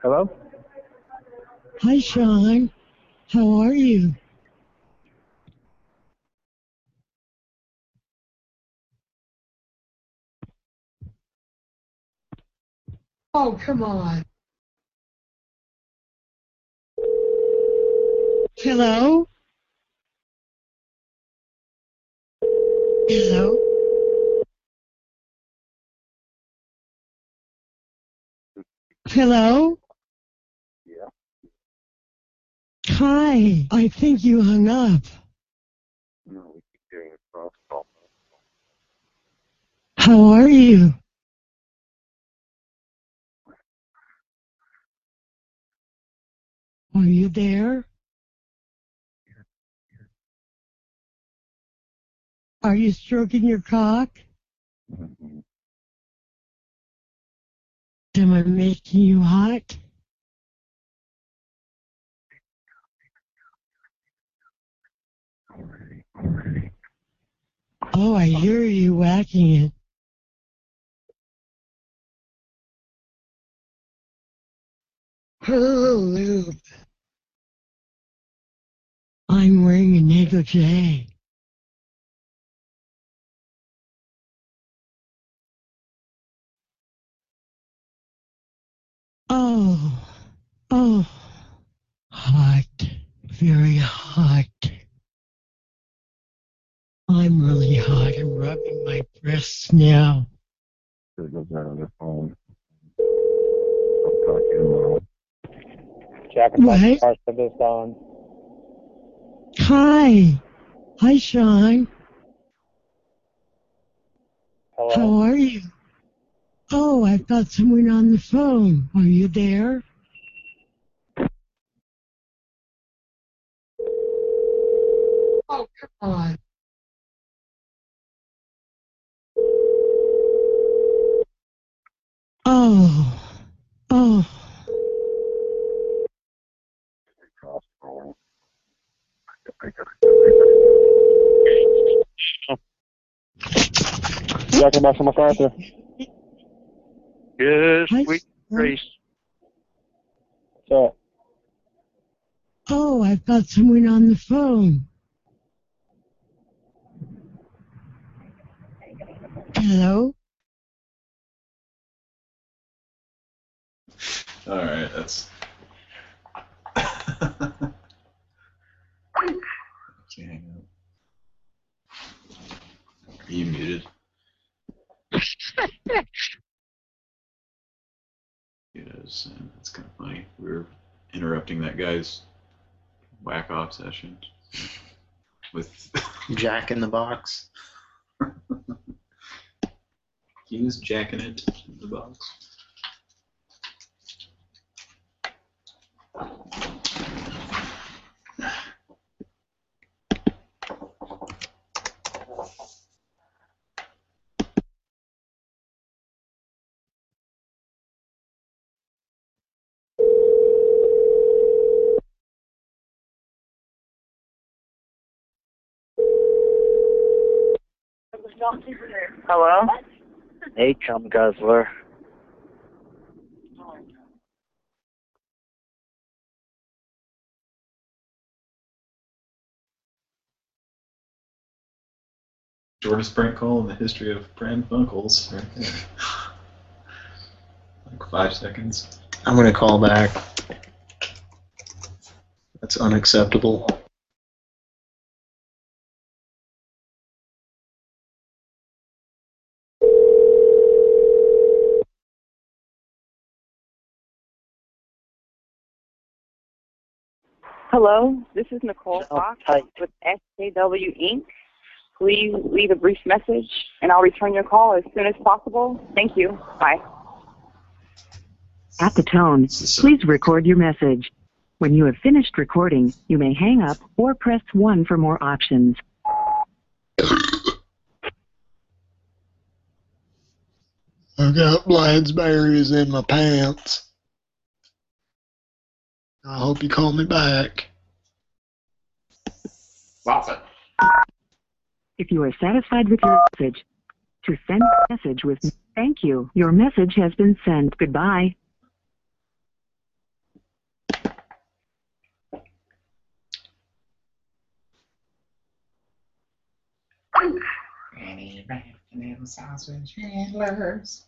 Hello? Hi, Sean. How are you? Oh, come on. Hello? Hello? Hello? Yeah. Hi. I think you hung up. No, we keep getting a cross call. How are you? Are you there? Are you stroking your cock? Am I making you hot? Oh, I hear you whacking it. Hello. I'm wearing a negligee. Oh, oh, hot, very hot. I'm really hot. I'm rubbing my breasts now. It goes out on the phone. I'll talk to you tomorrow. Jack and What? Parts of this on. Hi. Hi, Sean. How are you? Oh, I've got someone on the phone. Are you there? Oh, come on. Oh, oh. Jack Marshall MacArthur. Yes, Hi, sweet sir. grace. So, Oh, I've got someone on the phone. Hello? All right, that's. <laughs> Hang up. Are you muted? <laughs> It is, And it's kind of funny. We were interrupting that guy's whack off session with <laughs> Jack in the Box. he was jacking it in the box. Hello? Hey, cum guzzler. Shortest prank call in the history of Pran Funkels, right there. like five seconds. I'm gonna call back. That's unacceptable. Hello, this is Nicole oh, Fox with SKW Inc. Please leave a brief message and I'll return your call as soon as possible. Thank you. Bye. At the tone, please record your message. When you have finished recording, you may hang up or press 1 for more options. I've got Bladsberries in my pants. I hope you call me back. Waffle. If you are satisfied with your message, to send a message with thank you, your message has been sent. Goodbye. Granny bacon and sausage handlers.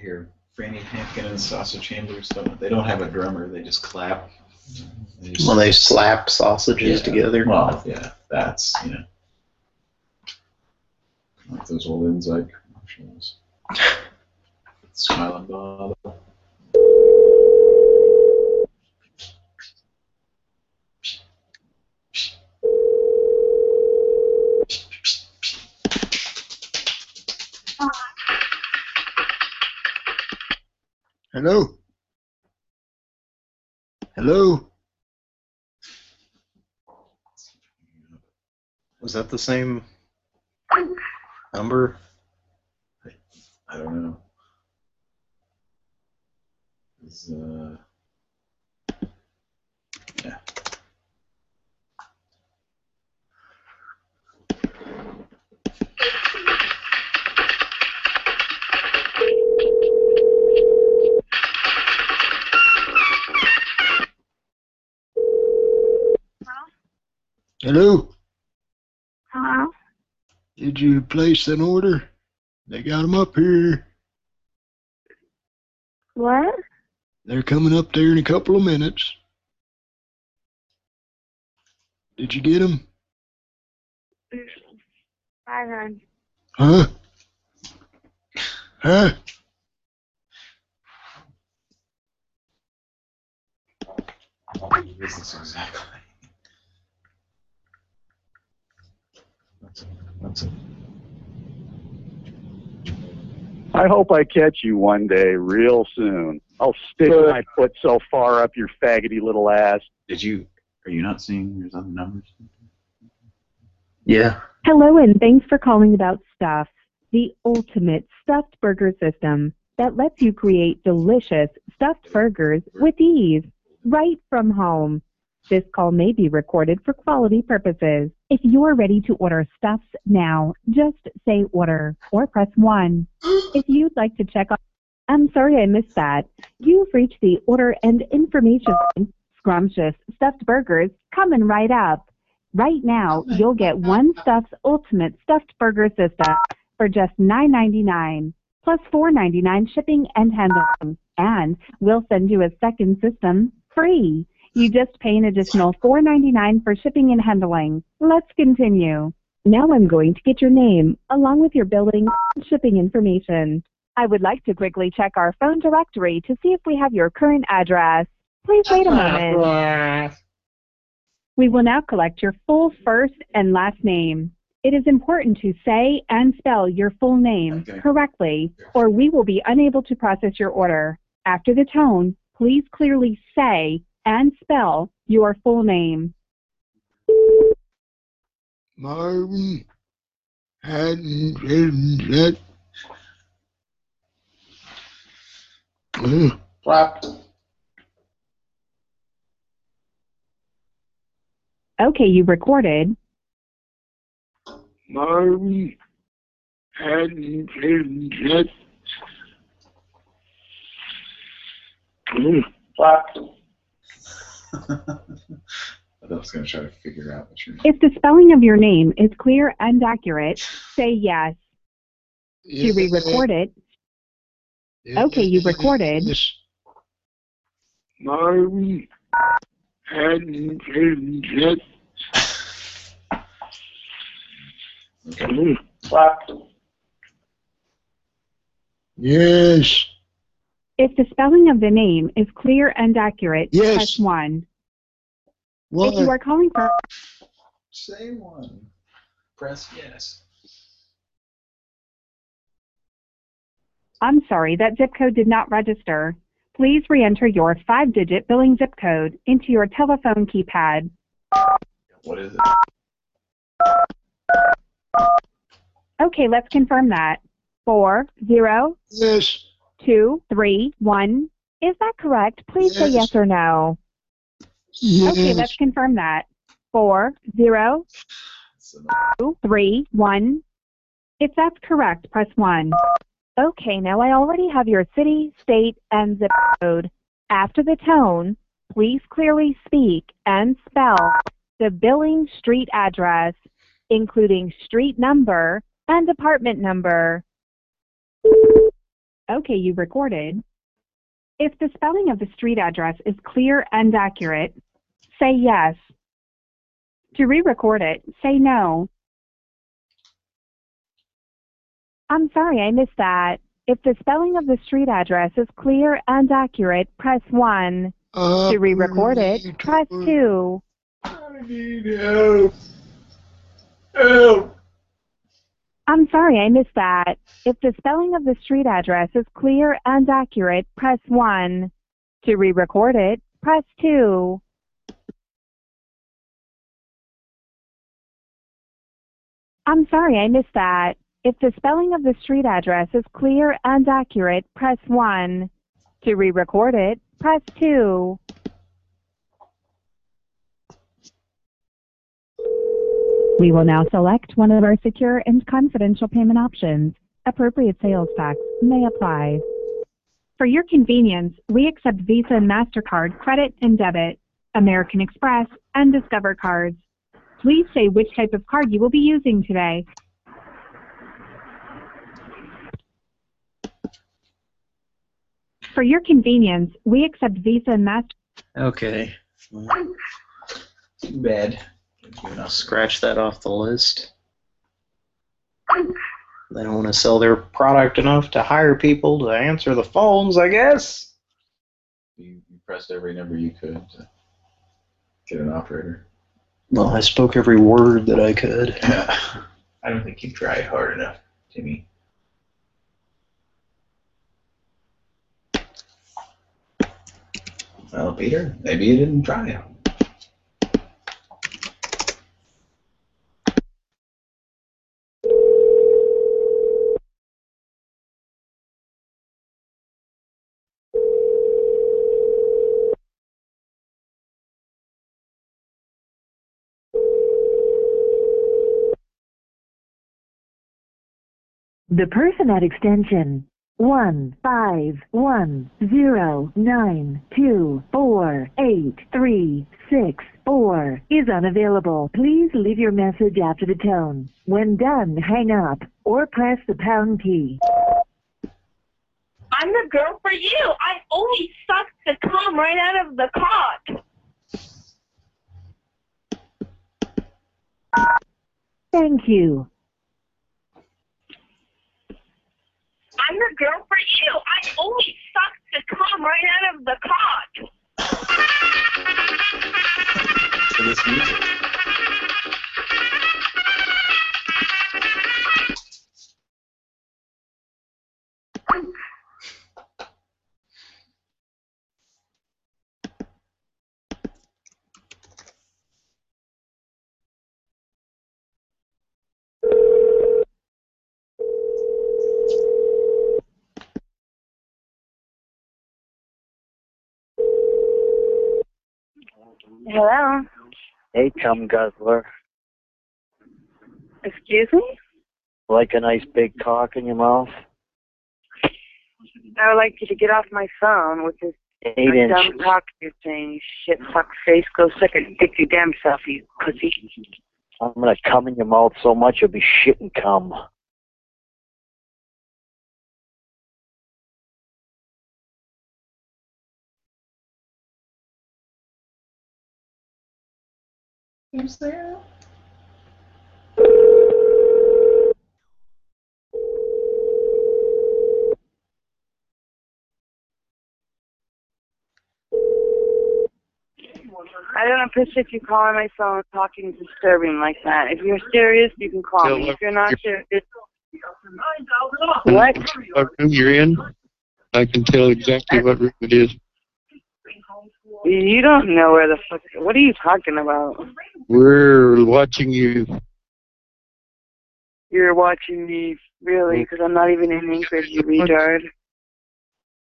Here, Franny Hampkin and Sausage Handlers don't. They don't have a drummer. They just clap. They just- Well, they slap sausages Yeah. together. Well, yeah, that's you know, like those old Enzyte commercials. <laughs> Smiling Bob. Hello? Hello? Was that the same number? I don't know. Is, uh, yeah. Hello? Hello? Did you place an order? They got them up here. What? They're coming up there in a couple of minutes. Did you get 'em? Hi, hon. Huh? Huh? Oh, this exactly. That's it. That's it. I hope I catch you one day, real soon. I'll stick my foot so far up your faggoty little ass. Did you? Are you not seeing your other numbers? Yeah. Hello and thanks for calling about Stufz, the ultimate stuffed burger system that lets you create delicious stuffed burgers with ease, right from home. This call may be recorded for quality purposes. If you're ready to order Stufz now, just say order or press 1. <gasps> If you'd like to check on I'm sorry I missed that. You've reached the order and information. Scrumptious stuffed burgers coming right up. Right now, oh you'll get one Stufz Ultimate Stuffed Burger System for just $9.99 plus $4.99 shipping and handling. And we'll send you a second system free. You just pay an additional $4.99 for shipping and handling. Let's continue. Now I'm going to get your name along with your billing and shipping information. I would like to quickly check our phone directory to see if we have your current address. Please wait a moment. We will now collect your full first and last name. It is important to say and spell your full name correctly, or we will be unable to process your order. After the tone, please clearly say and spell your full name. Marvin hadn't written that. Uh, Clap. Okay, you recorded. Mary hadn't been yet. <laughs> I was going to try to figure out what you're. If the spelling of your name is clear and accurate, say yes. To re-record it, okay, you recorded. Mary hadn't been yet. Yes. If the spelling of the name is clear and accurate, Yes. press 1. What? If you are calling for Say one. Press yes. I'm sorry, that zip code did not register. Please re-enter your five-digit billing zip code into your telephone keypad. What is it? Okay, let's confirm that. Four, zero, yes. Two, three, one. Is that correct? Please say yes or no. Okay, Yes. let's confirm that. Four, zero, two, three, one. If that's correct, press one. Okay, now I already have your city, state, and zip code. After the tone, please clearly speak and spell the billing street address, including street number and apartment number. Okay, you recorded. If the spelling of the street address is clear and accurate, say yes. To re-record it, say no. I'm sorry, I missed that. If the spelling of the street address is clear and accurate, press 1. to re-record it, press 2. I need help. Help. I'm sorry, I missed that. If the spelling of the street address is clear and accurate, press 1. To re-record it, press 2. I'm sorry, I missed that. If the spelling of the street address is clear and accurate, press 1. To re-record it, press 2. We will now select one of our secure and confidential payment options. Appropriate sales tax may apply. For your convenience, we accept Visa and MasterCard credit and debit, American Express, and Discover cards. Please say which type of card you will be using today. For your convenience, we accept Visa and Master. Okay. Too bad. I'll scratch that off the list. They don't want to sell their product enough to hire people to answer the phones, I guess. You, you pressed every number you could to get an operator. Well, I spoke every word that I could. <laughs> I don't think you tried hard enough, Timmy. Well, Peter, maybe you didn't try. The person at extension one five one zero nine two four eight three six four is unavailable. Please leave your message after the tone. When done, hang up or press the pound key. I'm the girl for you. I always suck the cum right out of the cock. Thank you. I'm the girl for you. I always suck the cum right out of the cock. To this music. Hello. Hey, cum guzzler. Excuse me? Like a nice big cock in your mouth? I would like you to get off my phone with this Eight dumb talk you're saying. Shit, fuck face, go suck a dick your damn self, you pussy. I'm gonna cum in your mouth so much you'll be shitting cum. Who's there? I don't appreciate you calling my phone talking disturbing like that. If you're serious, you can call me. If you're not serious, what? What room you're in? I can tell exactly what room it is. You don't know where the fuck. What are you talking about? We're watching you. You're watching me, really, mm. because I'm not even in Anchorage, you retard.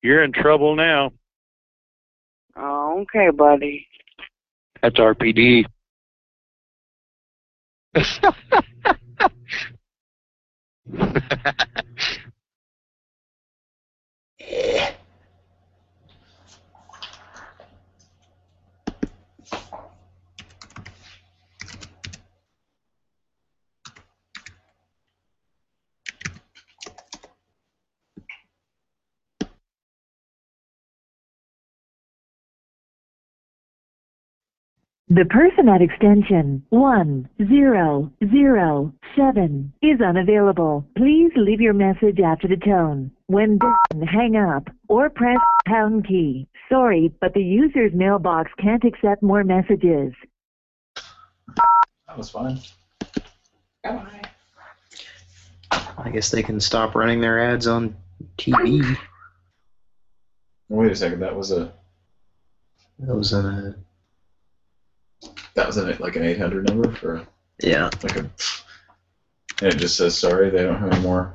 You're in trouble now. Oh, okay, buddy. That's RPD. <laughs> The person at extension 1007 is unavailable. Please leave your message after the tone. When done, hang up or press pound key. Sorry, but the user's mailbox can't accept more messages. That was fun. I guess they can stop running their ads on TV. Wait a second. That was a That was a that was an, like an 800 number for yeah. like a and it just says sorry they don't have any more.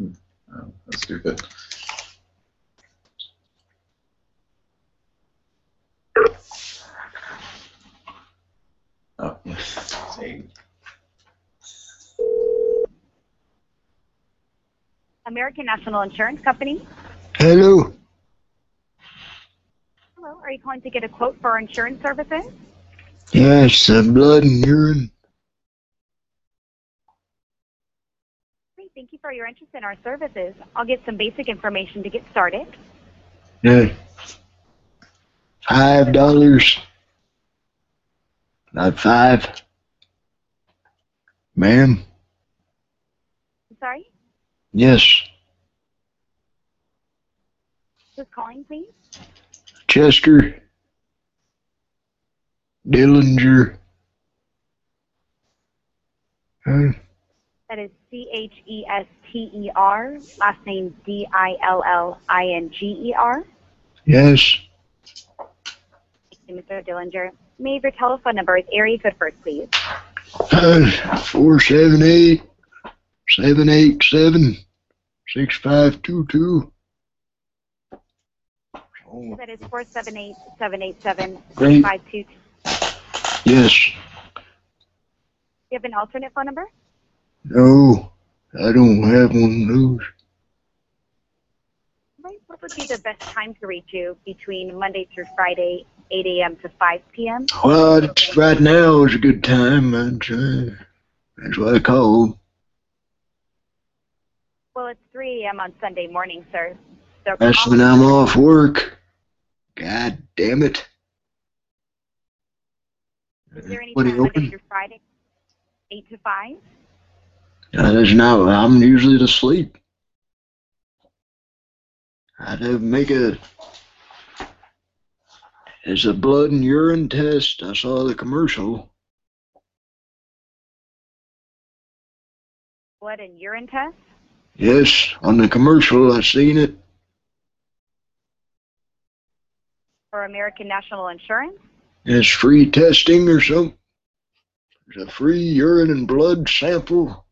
Oh, that's stupid. Oh, yeah. See. American National Insurance Company. Hello. Hello, are you calling to get a quote for our insurance services? Yes, uh, blood and urine. Great, thank you for your interest in our services. I'll get some basic information to get started. Yeah. Five dollars. Not five. Ma'am? Sorry, Yes. who's calling, please? Chester. Dillinger. Huh? That is C H E S T E R, last name D I L L I N G E R. Yes. Thank you, Mr. Dillinger. May I have your telephone number with area code first, please? Uh, <clears throat> four seven eight seven eight seven six five two two. That is four seven eight seven eight seven Great. five two. Do Yes. you have an alternate phone number? No, I don't have one of those. What would be the best time to reach you between Monday through Friday, 8 a.m. to 5 p.m.? Well, it's, right now is a good time. That's, uh, that's what I called. Well, it's 3 a.m. on Sunday morning, sir. So That's when I'm off work. God damn it. Is there any are time you Monday open? through Friday, 8 to 5? Uh, That's not, I'm usually asleep. I had to make a, it's a blood and urine test. I saw the commercial. Blood and urine test? Yes, on the commercial, I seen it. for American National Insurance? It's free testing or something. There's a free urine and blood sample.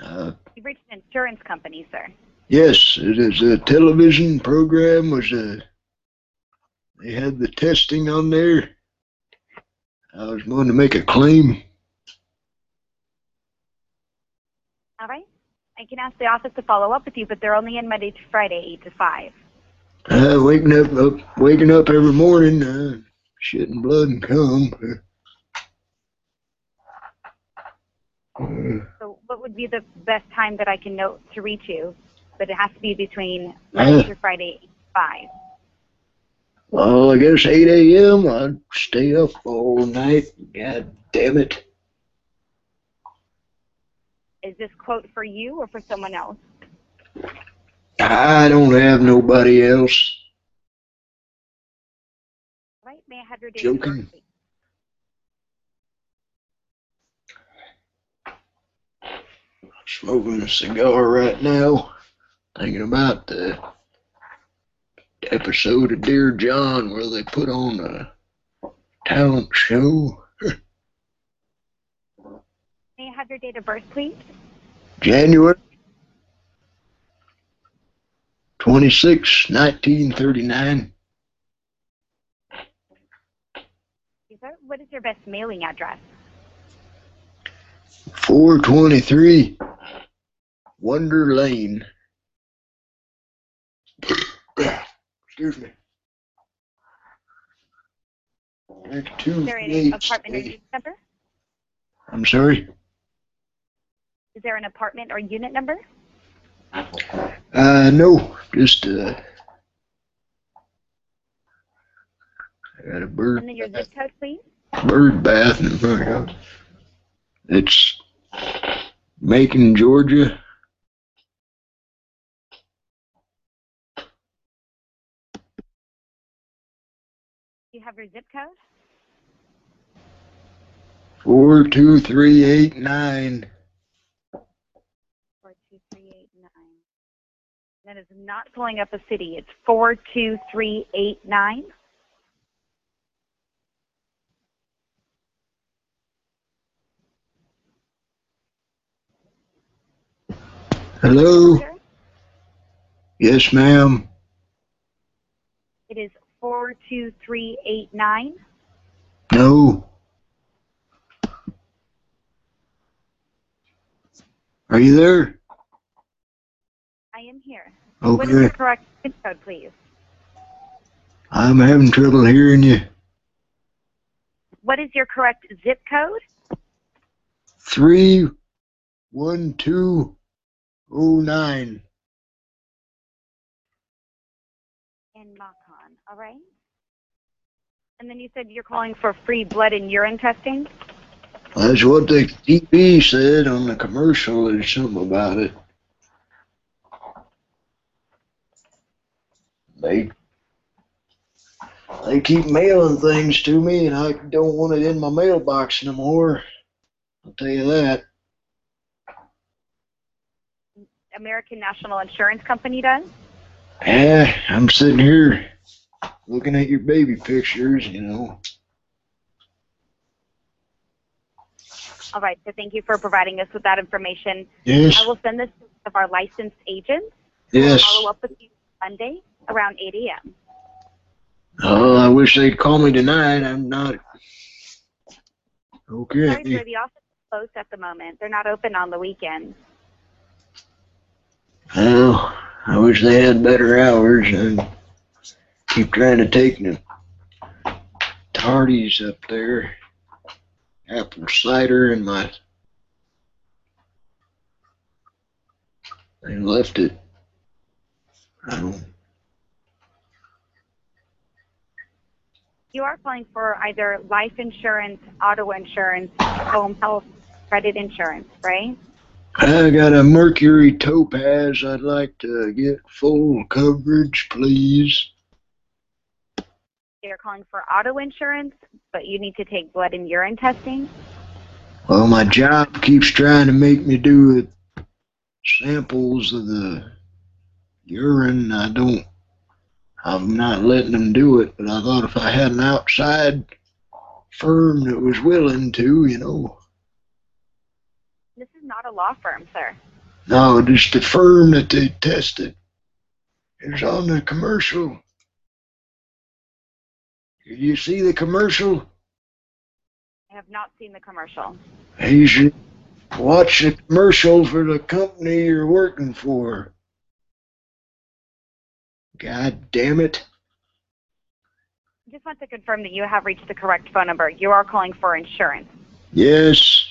Uh, You've reached an insurance company, sir. yes, it is a television program. Was a they had the testing on there. I was going to make a claim. All right. I can ask the office to follow up with you, but they're only in Monday to Friday, 8 to 5. Uh, waking up, up, waking up every morning, uh, shitting blood and cum. Uh, So what would be the best time that I can note to reach you? But it has to be between Monday Uh. through Friday, 8 5. well, I guess 8 a.m. I'd stay up all night. God damn it. Is this quote for you or for someone else? I don't have nobody else. Right. May I have your date of birth, Joking. please? Smoking a cigar right now. Thinking about the episode of Dear John where they put on a talent show. May I have your date of birth, please? January 26, 1939. Sir. What is your best mailing address? 423 Wonder Lane. Excuse me. Two Is there an apartment or unit number? I'm sorry. Is there an apartment or unit number? Uh, no, just uh, I got a bird And then your zip code, please. bird bath in front of it. It's Macon, Georgia. Do you have your zip code? Four two three eight nine. Four two three eight nine. That is not pulling up a city. It's four two three eight nine. Hello. Yes, ma'am. It is four two three eight nine. No. Are you there? I am here. What is Okay. your correct zip code, please? I'm having trouble hearing you. What is your correct zip code? Three one two oh nine. In Macon. All right. And then you said you're calling for free blood and urine testing. That's what the TV said on the commercial. There's something about it. They they keep mailing things to me, and I don't want it in my mailbox no more. I'll tell you that. American National Insurance Company does. Yeah, I'm sitting here looking at your baby pictures, you know. All right. So thank you for providing us with that information. Yes. I will send this to of our licensed agents. Yes. Follow up with you Monday around 8 a.m. Oh, I wish they'd call me tonight. I'm not. Okay. Sorry, sir. The office is closed at the moment. They're not open on the weekends. Well, I wish they had better hours. I keep trying to take the tardies up there. Apple cider in my. They left it. I don't. You are calling for either life insurance, auto insurance, home health, credit insurance, right? I got a Mercury Topaz. I'd like to get full coverage, please. You're calling for auto insurance, but you need to take blood and urine testing. Well, my job keeps trying to make me do it. samples of the urine. I don't, I'm not letting them do it, but I thought if I had an outside firm that was willing to, you know. This is not a law firm, sir. No, just the firm that they tested. It was on the commercial. Did you see the commercial? I have not seen the commercial. You should watch the commercial for the company you're working for. God damn it. I just want to confirm that you have reached the correct phone number. You are calling for insurance. Yes.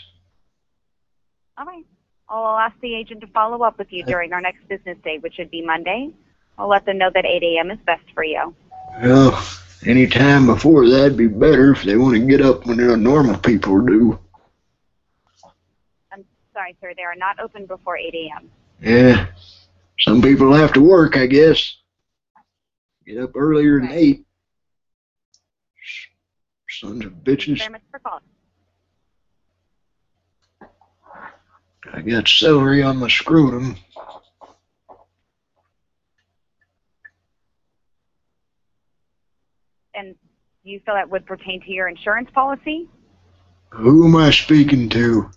All right. I'll ask the agent to follow up with you uh, during our next business day, which would be Monday. I'll let them know that 8 a.m. is best for you. Well, any time before that'd be better if they want to get up when the normal people do. I'm sorry, sir. They are not open before 8 a.m. Yeah. Some people have to work, I guess. Get up earlier than eight. Sons of bitches. very much for calling. I got celery on my scrotum. And do you feel that would pertain to your insurance policy? Who am I speaking to?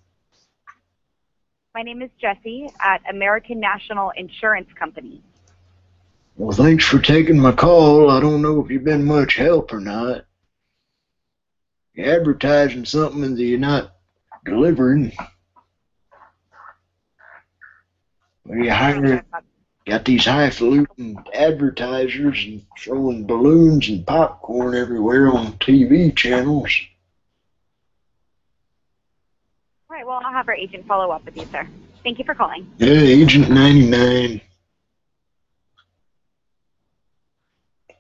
My name is Jessie at American National Insurance Company. Well, thanks for taking my call. I don't know if you've been much help or not. You're advertising something that you're not delivering. Well, you hire, got these highfalutin advertisers and throwing balloons and popcorn everywhere on TV channels. All right, well, I'll have our agent follow up with you, sir. Thank you for calling. Yeah, Agent 99,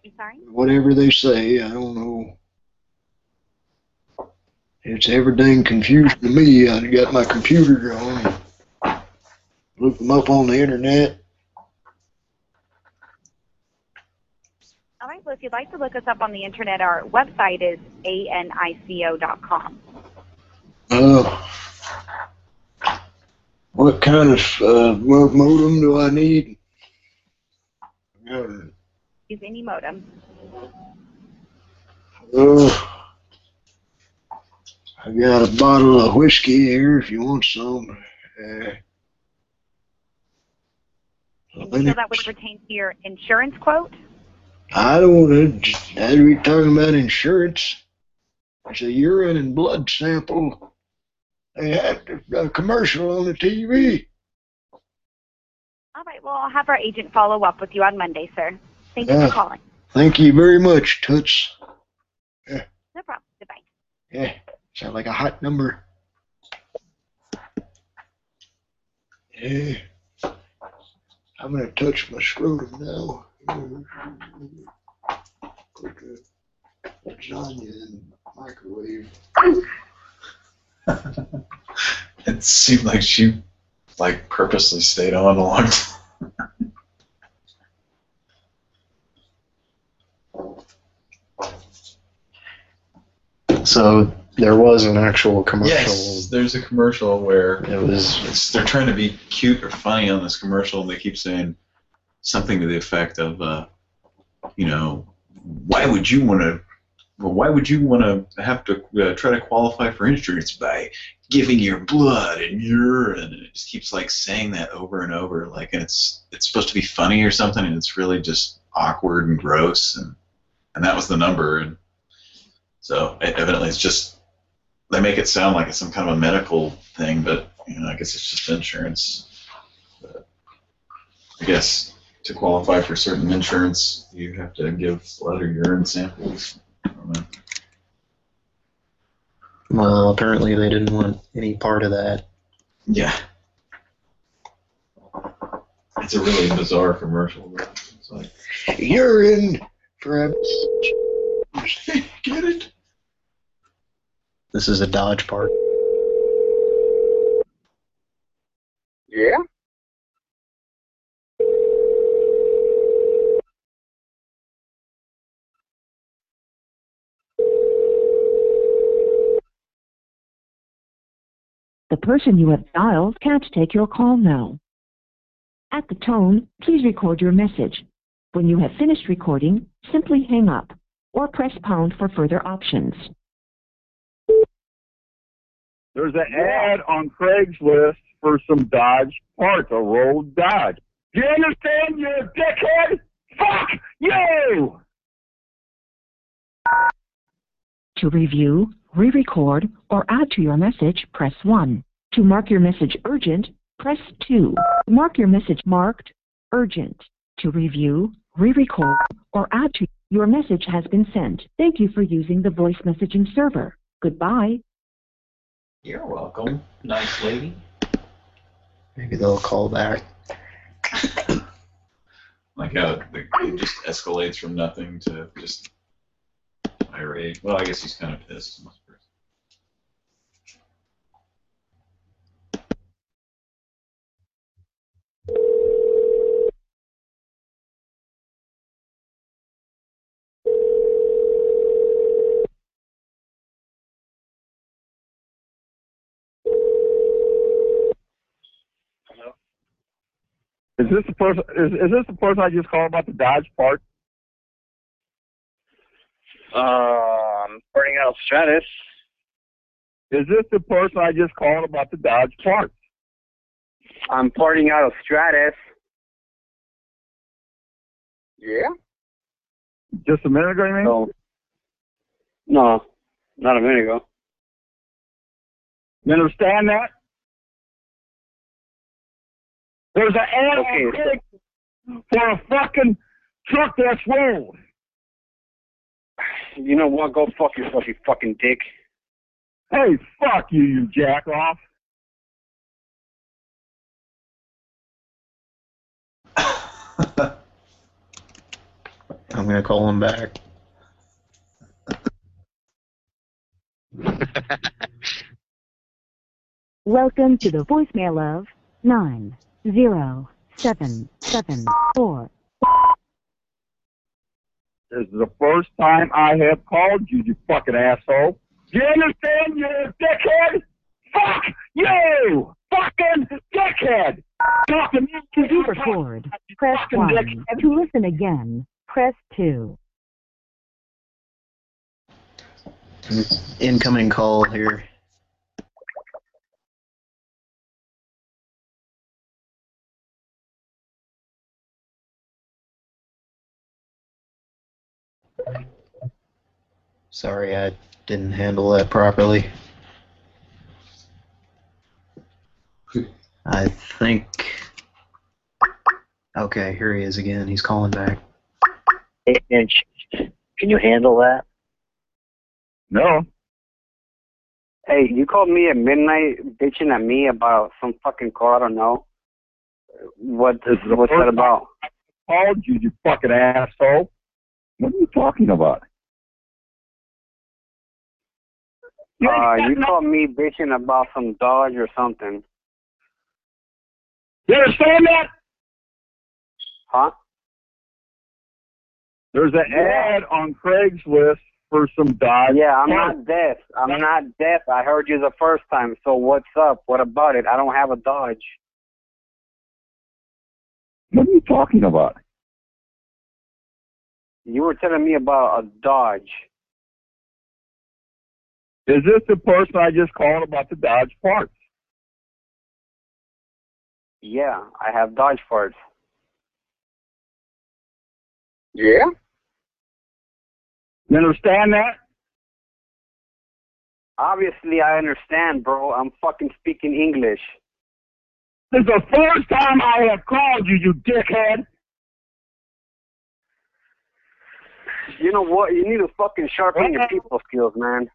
I'm sorry? whatever they say, I don't know. It's everything confused to me. I got my computer on. Look them up on the internet. All right, well, if you'd like to look us up on the internet, our website is anico.com. Uh, what kind of uh, modem do I need? Use any modem. uh, I got a bottle of whiskey here if you want some. Uh, And you feel that would pertain to your insurance quote? I don't know. I'd be talking about insurance. It's a urine and blood sample. They had a commercial on the TV. All right, well, I'll have our agent follow up with you on Monday, sir. Thank you Yeah. for calling. Thank you very much, Toots. Yeah, No problem. Goodbye. yeah. Sound like a hot number. Yeah. I'm gonna touch my scrotum now. Put the lasagna in the microwave. <laughs> It seemed like she like purposely stayed on a long time. <laughs> So there was an actual commercial. Yes, there's a commercial where It was- it's, they're trying to be cute or funny on this commercial, and they keep saying something to the effect of, uh, you know, why would you want to? Well, why would you want to have to uh, try to qualify for insurance by giving your blood and urine? And it just keeps like saying that over and over, like, and it's it's supposed to be funny or something, and it's really just awkward and gross, and and that was the number, and so evidently it's just they make it sound like it's some kind of a medical thing, but you know, I guess it's just insurance. But I guess to qualify for certain insurance, you have to give blood or urine samples. I don't know. Well, apparently they didn't want any part of that. Yeah. It's a really bizarre commercial. It's like, Urine for get it? This is a Dodge part. Yeah? The person you have dialed can't take your call now. At the tone, please record your message. When you have finished recording, simply hang up or press pound for further options. There's an ad on Craigslist for some Dodge parts, a rolled Dodge. Do you understand, you dickhead? Fuck you! To review, re-record, or add to your message, press 1. To mark your message urgent, press 2. Mark your message marked urgent. To review, re-record, or add to your message has been sent. Thank you for using the voice messaging server. Goodbye. You're welcome, nice lady. Maybe they'll call back. <coughs> Like how it, it just escalates from nothing to just irate. Well, I guess he's kind of pissed. Is this the person? Is, is this the person I just called about the Dodge part? Um, burning out Stratus. Is this the person I just called about the Dodge parts? I'm parting out of Stratus. Yeah? Just a minute ago, you mean? No. No, not a minute ago. You understand that? There's an ad on Craigslist for a fucking truck that's rolled. You know what? Go fuck yourself, you fucking dick. Hey, fuck you, you jack off. <laughs> I'm gonna call him back. <laughs> Welcome to the voicemail of 90774. This is the first time I have called you, you fucking asshole. Do you understand, you dickhead? Fuck you! Fucking dickhead! Talking To re-record, press 1. To listen again, press 2. Incoming call here. Sorry, I didn't handle that properly. I think. Okay, here he is again. He's calling back. Hey, can you handle that? No. Hey, you called me at midnight bitching at me about some fucking car I don't know. What This what's that about? time I called you, you fucking asshole. What are you talking about? Uh, you called me bitching about some Dodge or something. You understand that? Huh? There's an Yeah. ad on Craigslist for some Dodge. Yeah, I'm not deaf. I'm not deaf. I heard you the first time. So what's up? What about it? I don't have a Dodge. What are you talking about? You were telling me about a Dodge. Is this the person I just called about the Dodge parts? Yeah, I have Dodge parts. Yeah. You understand that? Obviously, I understand, bro. I'm fucking speaking English. This is the first time I have called you, you dickhead. You know what? You need to fucking sharpen your people skills, man.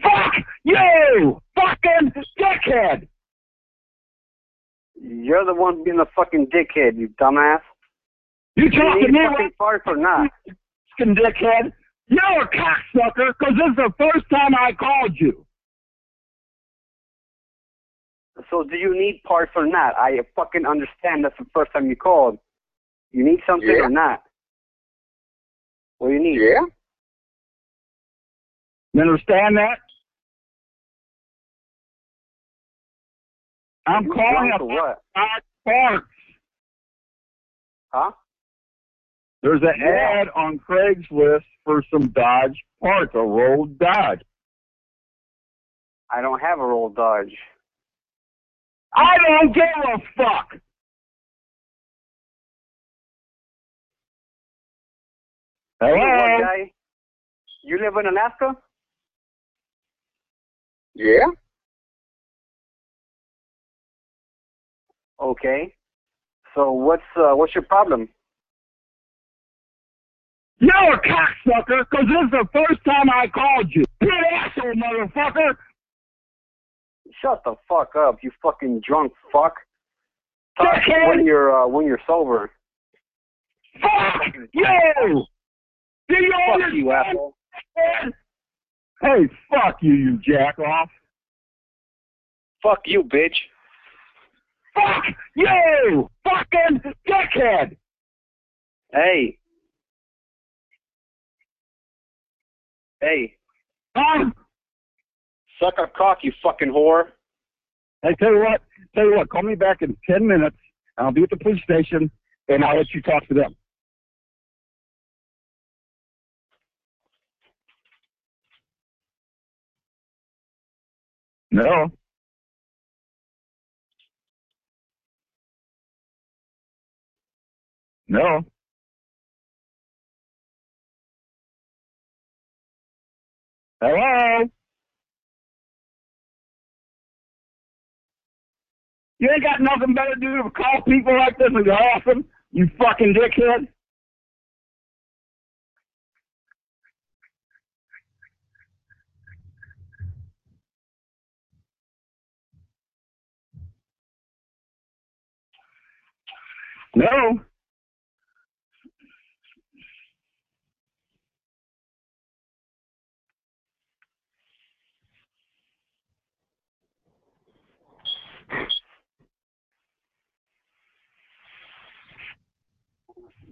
Fuck you, fucking dickhead. You're the one being a fucking dickhead, you dumbass. You You talking need to me fucking like parts or not? fucking dickhead? You're a cocksucker, because this is the first time I called you. So do you need parts or not? I fucking understand that's the first time you called. You need something Yeah. or not? What do you need? Yeah. You understand that? I'm You calling about what? Dodge parts. Huh? There's an Yeah. ad on Craigslist for some Dodge parts, a rolled Dodge. I don't have a roll Dodge. I don't give a fuck. Hello? guy? You live in Alaska? Yeah? Okay. So what's uh, what's your problem? You're a cocksucker, 'cause this is the first time I called you. You asshole, motherfucker! Shut the fuck up, you fucking drunk fuck. Talk when you're uh, when you're sober. Fuck you! Do you Fuck understand? you, asshole. Hey, fuck you, you jack off. Fuck you, bitch. Fuck you! Fucking dickhead! Hey. Hey. Huh? Suck a cock, you fucking whore. Hey, tell you what, tell you what, call me back in 10 minutes, and I'll be at the police station, and I'll let you talk to them. No. No. Hello? You ain't got nothing better to do to call people like this and go awesome, you fucking dickhead? No.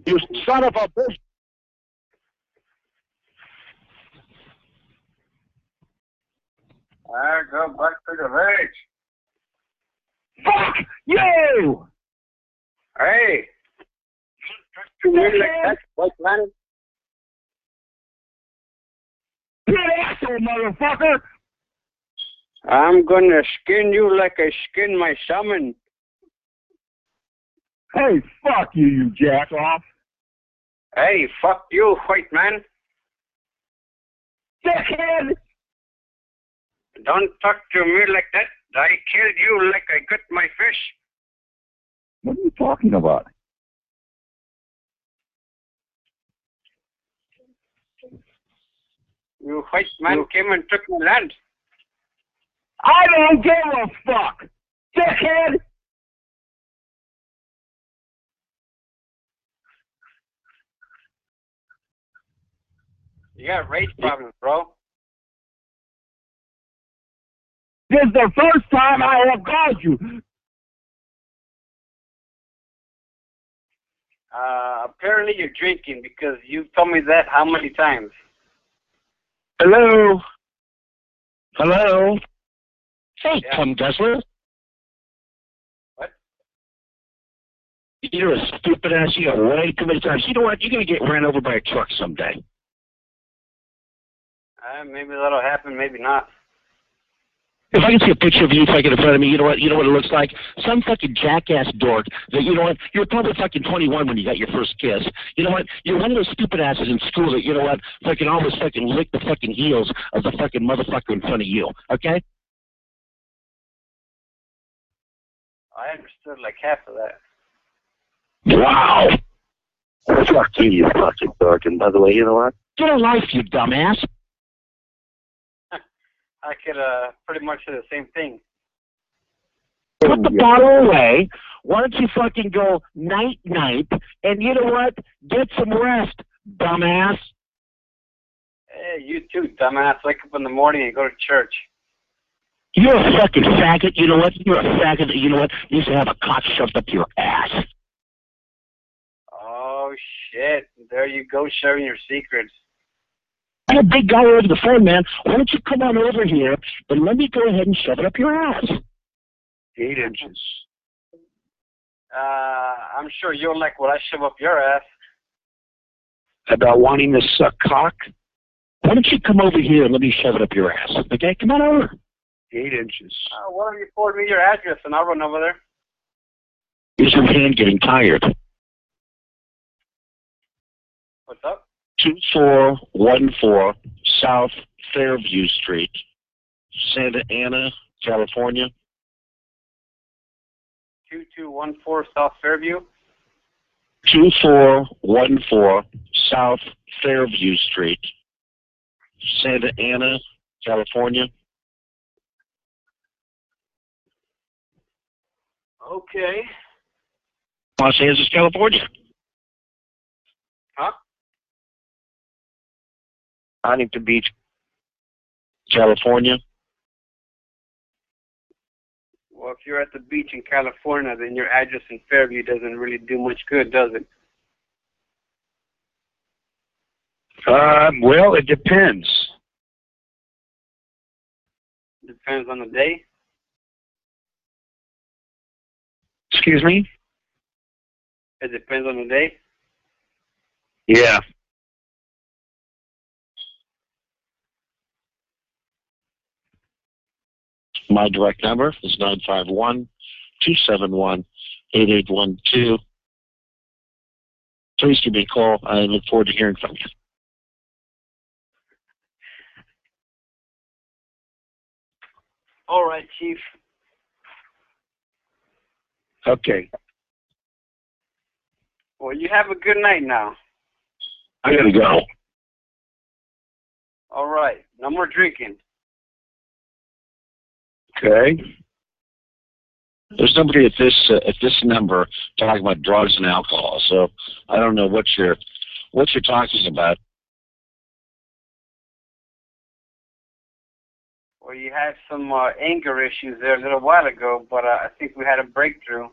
You son of a bitch. I go back to the village. Fuck you! Hey. White man? Asshole, motherfucker! I'm gonna skin you like I skin my salmon. Hey, fuck you, you jack off. Hey, fuck you, white man. Dickhead! Don't talk to me like that. I killed you like I got my fish. What are you talking about? You white man you. came and took my land. I don't give a fuck! Dickhead! You got race problems, bro. This is the first time I have called you. Uh, apparently you're drinking because you've told me that how many times? Hello? Hello? Hey, Tom Gessler. What? You're a stupid ass. You got way too many times. You know what? You're going to get ran over by a truck someday. Uh, maybe that'll happen, maybe not. If I can see a picture of you fucking in front of me, you know what? You know what it looks like? Some fucking jackass dork. That you know what? You were probably fucking 21 when you got your first kiss. You know what? You're one of those stupid asses in school that you know what? Fucking almost fucking lick the fucking heels of the fucking motherfucker in front of you. Okay? I understood like half of that. Wow. Fuck you, you fucking dork. And by the way, you know what? Get a life, you dumbass. I could uh pretty much say the same thing. Put the bottle away. Why don't you fucking go night night? And you know what? Get some rest, dumbass. Hey, you too, dumbass. Wake up in the morning and go to church. You're a fucking faggot. You know what? You're a faggot. You know what? You to have a cock shoved up your ass. Oh shit! There you go, sharing your secrets. I'm a big guy over the phone, man. Why don't you come on over here and let me go ahead and shove it up your ass? Eight inches. Uh, I'm sure you'll like what I shove up your ass. About wanting to suck cock? Why don't you come over here and let me shove it up your ass? Okay, come on over. Eight inches. Uh, why don't you forward me your address and I'll run over there. Is your hand getting tired? What's up? 2414 South Fairview Street, Santa Ana, California. 2214 South Fairview. 2414 South Fairview Street, Santa Ana, California. Okay. Los Angeles, California. Huh? Huntington Beach, California. Well, if you're at the beach in California, then your address in Fairview doesn't really do much good, does it? Um, well, it depends. Depends on the day. Excuse me? It depends on the day. Yeah. My direct number is 951 271 8812. Please give me a call. I look forward to hearing from you. All right, Chief. Okay. Well, you have a good night now. I gotta go. All right. No more drinking. Okay. There's somebody at this uh, at this number talking about drugs and alcohol. So I don't know what you're what you're talking about. Well, you had some uh, anger issues there a little while ago, but uh, I think we had a breakthrough.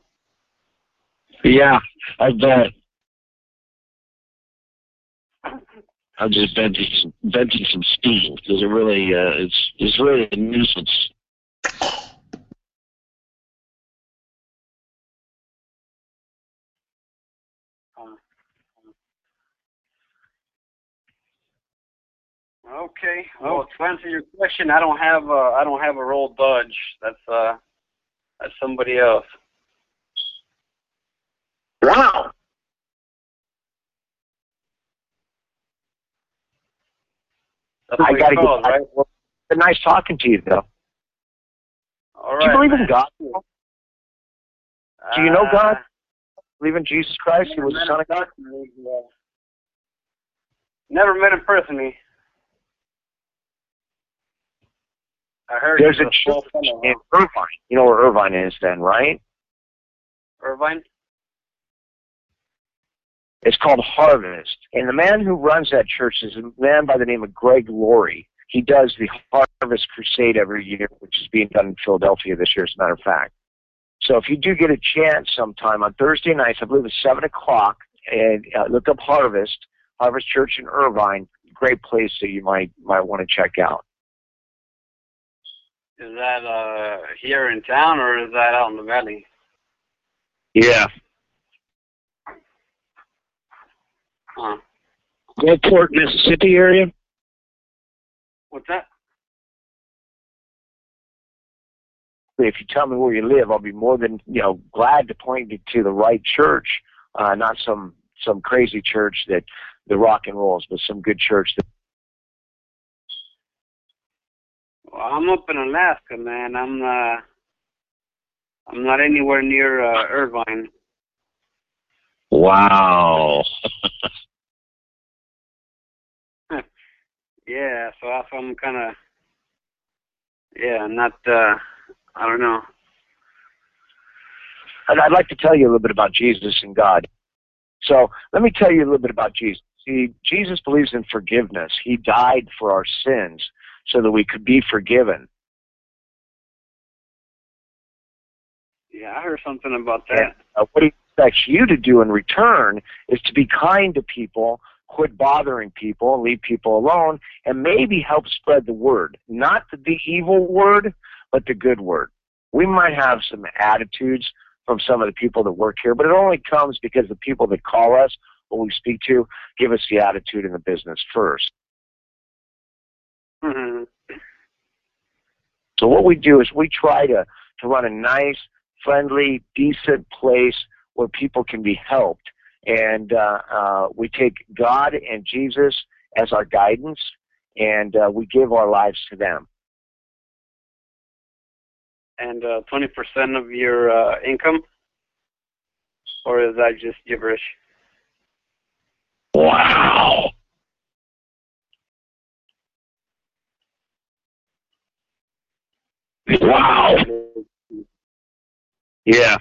Yeah, I bet. I'm just venting some, venting some steam because it really uh, it's it's really a nuisance. Okay. Well, to answer your question, I don't have uh, I don't have a roll Dodge. That's uh that's somebody else. Wow. That's I gotta he get. right? Well, nice talking to you, though. All Do you believe man. in God? Do you know Uh, God? Believe in Jesus Christ? He was the Son of God. Never met him personally. I heard There's a a church fellow, in Irvine. You know where Irvine is, then, right? Irvine. It's called Harvest. And the man who runs that church is a man by the name of Greg Laurie. He does the Harvest Crusade every year, which is being done in Philadelphia this year, as a matter of fact. So if you do get a chance sometime on Thursday nights, I believe it's 7 o'clock, and uh, look up Harvest, Harvest Church in Irvine, great place that you might might want to check out. Is that uh here in town or is that out in the valley? Yeah. Huh. Gulfport, Mississippi area? What's that? if you tell me where you live, I'll be more than you know glad to point you to the right church, uh, not some some crazy church that the rock and rolls, but some good church. That, Well, I'm up in Alaska, man. I'm uh I'm not anywhere near uh, Irvine. Wow. <laughs> Yeah, so that's I'm kind of yeah, not uh I don't know. and I'd like to tell you a little bit about Jesus and God. So let me tell you a little bit about Jesus. See, Jesus believes in forgiveness. He died for our sins so that we could be forgiven. Yeah, I heard something about that. And uh, what he expects you to do in return is to be kind to people, quit bothering people, and leave people alone, and maybe help spread the word. Not the evil word, but the good word. We might have some attitudes from some of the people that work here, but it only comes because the people that call us or we speak to give us the attitude in the business first. Hmm So what we do is we try to, to run a nice, friendly, decent place where people can be helped and uh, uh, we take God and Jesus as our guidance, and uh, we give our lives to them. And uh, 20% of your uh, income? Or is that just gibberish? Wow. Wow. Yeah.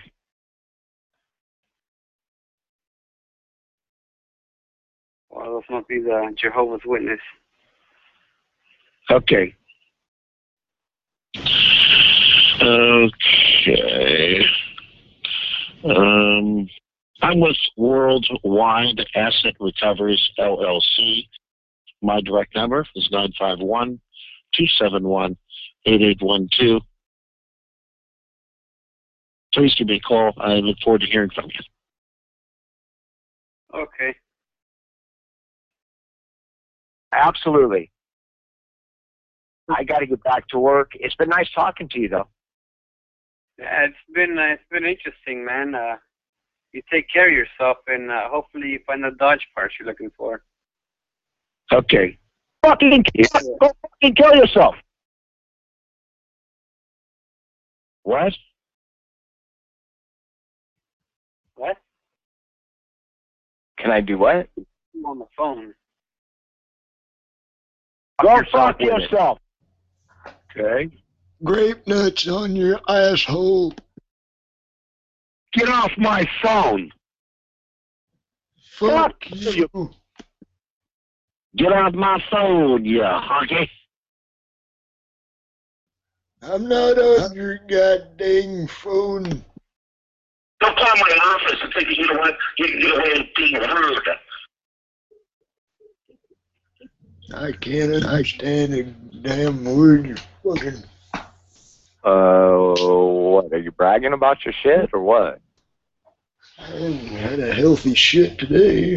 Well, those must be the Jehovah's Witness. Okay. Okay. Um, I'm with Worldwide Asset Recoveries LLC. My direct number is 951 271 8812. Please give me a call. I look forward to hearing from you. Okay. Absolutely. I got to get back to work. It's been nice talking to you, though. Yeah, it's been uh, it's been interesting, man. Uh, you take care of yourself, and uh, hopefully you find the Dodge parts you're looking for. Okay. Fucking go fucking kill yourself. What? What? Can I do what? I'm on the phone. Go fuck yourself. Okay. Grape nuts on your asshole. Get off my phone. Fuck you. Get off my phone, you honky. I'm not on your goddamn phone. Don't call my office and think you know what you can get away with being rude. I can't understand a damn word you're fucking. Uh, what? Are you bragging about your shit or what? I haven't had a healthy shit today.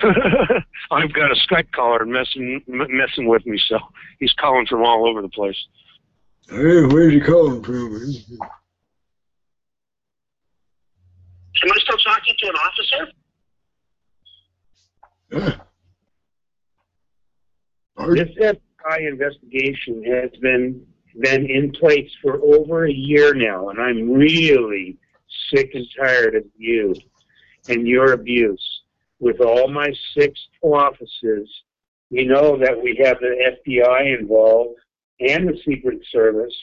<laughs> I've got a Skype caller messing messing with me, so he's calling from all over the place. Hey, where's he calling from? Am I still talking to an officer? This FBI investigation has been been in place for over a year now, and I'm really sick and tired of you and your abuse. With all my six offices, you know that we have the FBI involved and the Secret Service.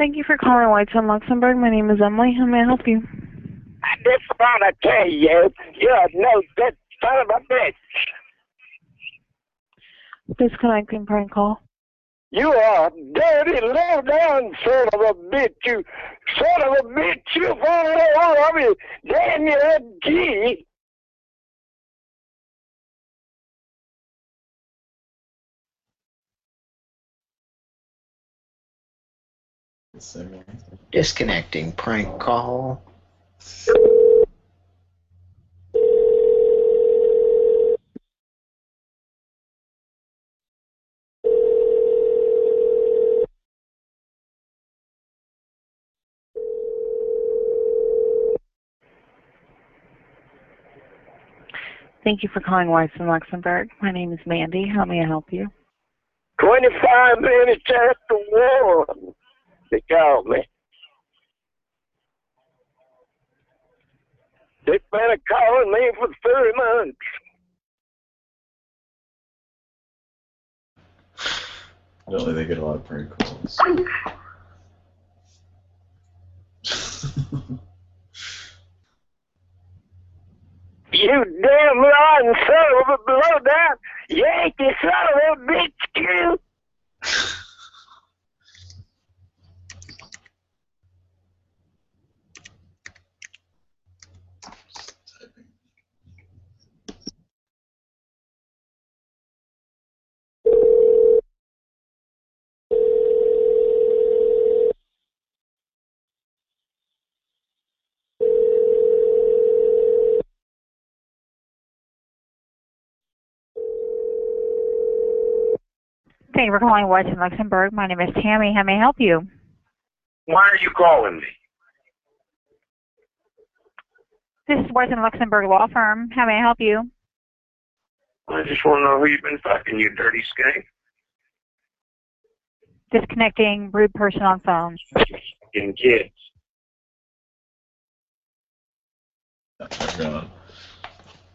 Thank you for calling Weitz on Luxenberg. My name is Emily. How may I help you? I just want to tell you, you're no good son of a bitch. Disconnecting prank call. You are a dirty, low down son of a bitch. You son of a bitch. You followed all of me. Daniel G. Disconnecting prank call. Thank you for calling Weitz in Luxenberg. My name is Mandy. How may I help you? 25 minutes after one, they called me. They've been calling me for three months. Really, they get a lot of prank calls. You damn rotten son of a blow down Yankee son of a bitch, you! Thank you for calling Weitz in Luxenberg. My name is Tammy. How may I help you? Why are you calling me? This is Weitz in Luxenberg Law Firm. How may I help you? I just want to know who you've been fucking, you dirty skank. Disconnecting rude person on phone. Fucking kids.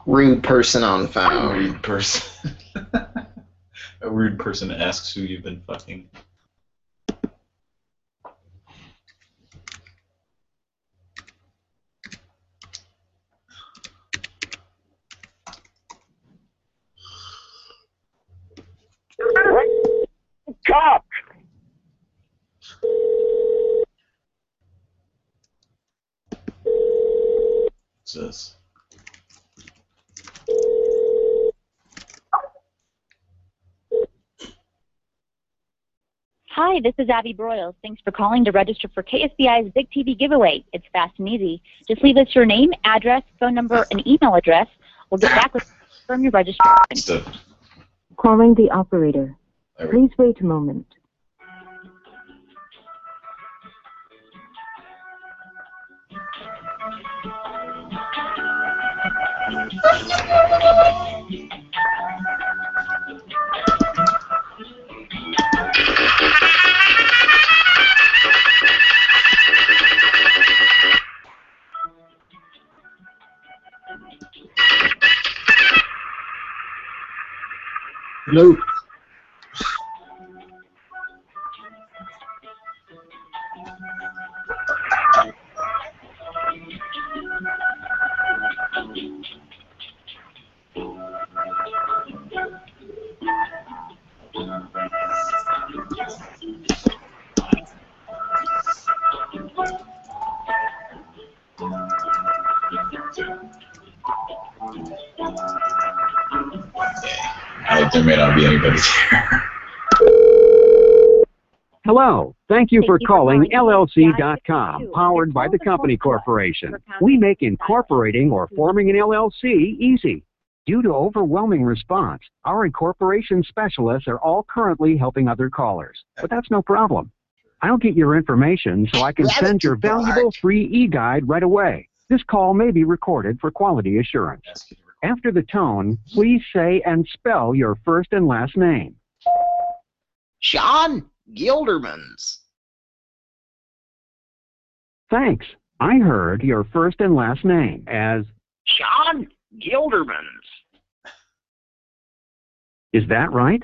Rude person on phone. Rude person. <laughs> A rude person asks who you've been fucking. Cop! What's Hi, this is Abby Broyles. Thanks for calling to register for KSBI's Big TV giveaway. It's fast and easy. Just leave us your name, address, phone number, and email address. We'll get back with you from your registration. Calling the operator. Please wait a moment. <laughs> Hello. Hello. Thank you for calling LLC.com, powered by the company corporation. We make incorporating or forming an LLC easy. Due to overwhelming response, our incorporation specialists are all currently helping other callers. But that's no problem. I'll get your information so I can send your valuable free e-guide right away. This call may be recorded for quality assurance. After the tone, please say and spell your first and last name. Sean Gildermans. Thanks. I heard your first and last name as. Sean Gildermans. Is that right?